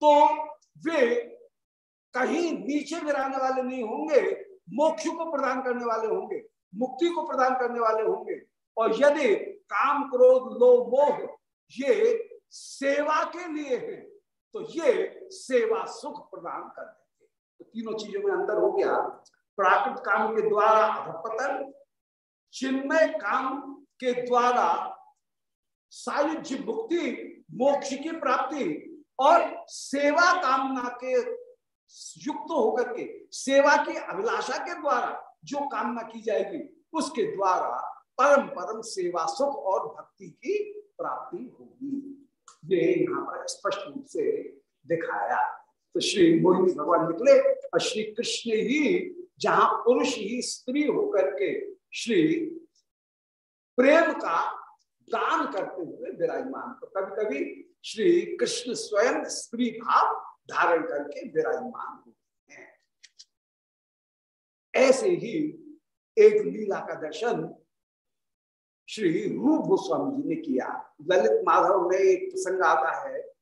तो वे कहीं नीचे गिराने वाले नहीं होंगे, मोक्ष को प्रदान करने वाले होंगे, मुक्ति को प्रदान करने वाले होंगे। और यदि काम क्रोध, लोभ, मोह, ये सेवा के लिए है तो ये सेवा सुख प्रदान कर देते तो तीनों चीज़ों में अंतर हो गया। प्राकृत काम के द्वारा अधपतन चिन्मय काम के द्वारा सायुज्य मुक्ति, मोक्ष की प्राप्ति और सेवा कामना के युक्त होकर के, सेवा की अभिलाषा के द्वारा जो कामना की जाएगी, उसके द्वारा परम परम सेवा सुख और भक्ति की प्राप्ति होगी। ये यहाँ पर स्पष्ट रूप से दिखाया। तो श्री मोहिनी भगवान निकले और श्री कृष्ण ही, जहाँ पुरुष ही स्त्री होकर के श्री प्रेम का दान करते हुए विराजमान तो कभी कभी श्री कृष्ण स्वयं स्त्री भाव धारण करके विराजमान होते हैं। ऐसे ही एक लीला का दर्शन श्री रूप गोस्वामी जी ने किया। ललित माधव में एक प्रसंग आता है,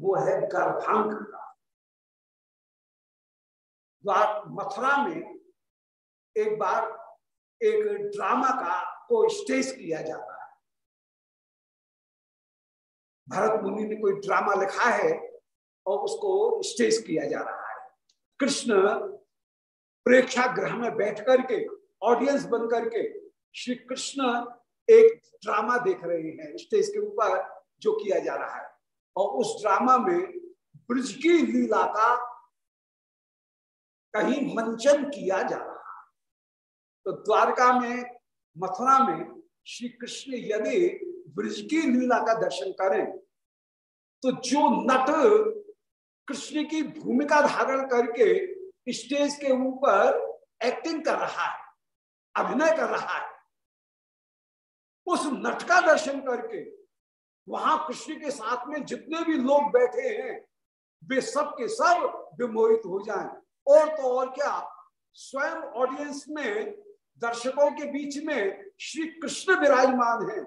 वो है गर्भांक का। मथुरा में एक बार एक ड्रामा का को स्टेज किया जाता है। भरत मुनि ने कोई ड्रामा लिखा है और उसको स्टेज किया जा रहा है। कृष्ण प्रेक्षा प्रेक्षागृह में बैठ करके ऑडियंस बन करके श्री कृष्ण एक ड्रामा देख रहे हैं, स्टेज के ऊपर जो किया जा रहा है। और उस ड्रामा में ब्रज की लीला का कहीं मंचन किया जा रहा है। तो द्वारका में, मथुरा में श्री कृष्ण यदि ब्रज की लीला का दर्शन करें तो जो नट कृष्ण की भूमिका धारण करके स्टेज के ऊपर एक्टिंग कर रहा है, अभिनय कर रहा है उस नट का दर्शन करके, वहाँ कृष्ण के साथ में जितने भी लोग बैठे हैं, वे सब के सब विमोहित हो जाएँ। और तो और क्या, स्वयं ऑडियंस में, दर्शकों के बीच में श्री कृष्ण विराजमान है।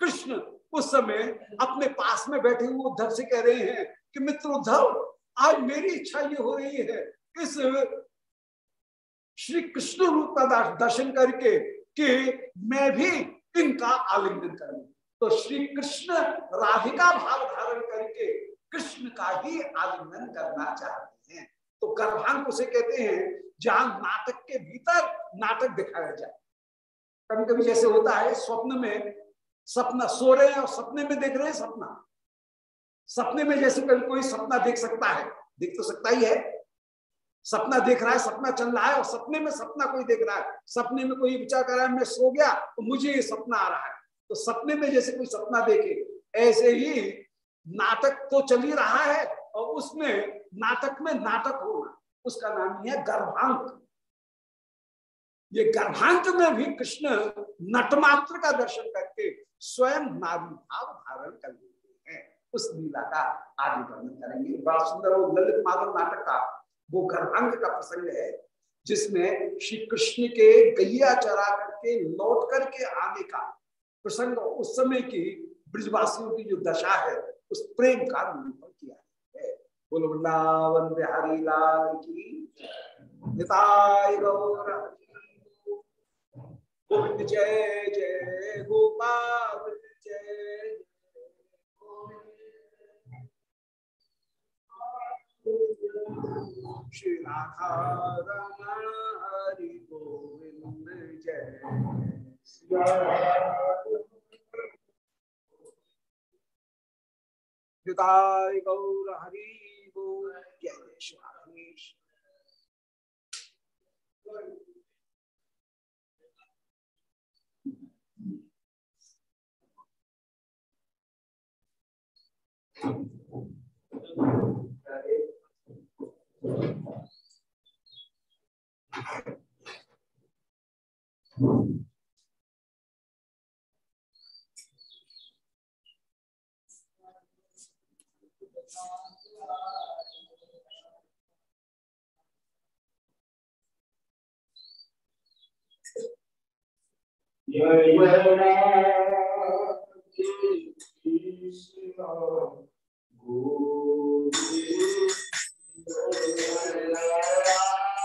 कृष्ण उस समय अपने पास में बैठे हुए उद्धव से कह रहे हैं कि, मित्र, उद्धव, आज मेरी इच्छा ये हो रही है। इस श्री कृष्ण रूप का दर्शन करके कि मैं भी इनका आलिंगन करूँ तो श्री कृष्ण राधिका भाव धारण करके कृष्ण का ही आलिंगन करना चाहते हैं। तो गर्भांग उसे कहते हैं, जहाँ नाटक के भीतर नाटक दिखाया जाए। कभी कभी जैसे होता है, स्वप्न में सपना सो रहे हैं और सपने में देख रहे हैं सपना। सपने में जैसे कभी कोई सपना देख सकता है, देख तो सकता ही है सपना देख रहा है, सपना चल रहा है और सपने में सपना कोई देख रहा है। सपने में कोई विचार कर रहा है, मैं सो गया तो मुझे ये सपना आ रहा है। तो सपने में जैसे कोई सपना देखे, ऐसे ही नाटक तो चल ही रहा है और उसमें नाटक में नाटक होना, उसका नाम ही है गर्भांक ये गर्भांक में भी कृष्ण नटमात्र का दर्शन करके स्वयं नारी भाव धारण कर लेते हैं। उस लीला का आगे वर्णन करेंगे। बड़ा सुंदर वो ललित माधव नाटक का वो गर्भांग का प्रसंग है, जिसमें श्री कृष्ण के गैया चरा करके लौट करके आने का प्रसंग उस समय की ब्रिजवासियों की जो दशा है, उस प्रेम का निरूपण किया है। बोलो, वृंदावन बिहारी लाल की गोविंद जय जय गोपाल, जय श्री राधा रमण हरि गोविंद जय हृदय गौर हरि बोल जय जय श्री जय जय कृष्ण Thank you.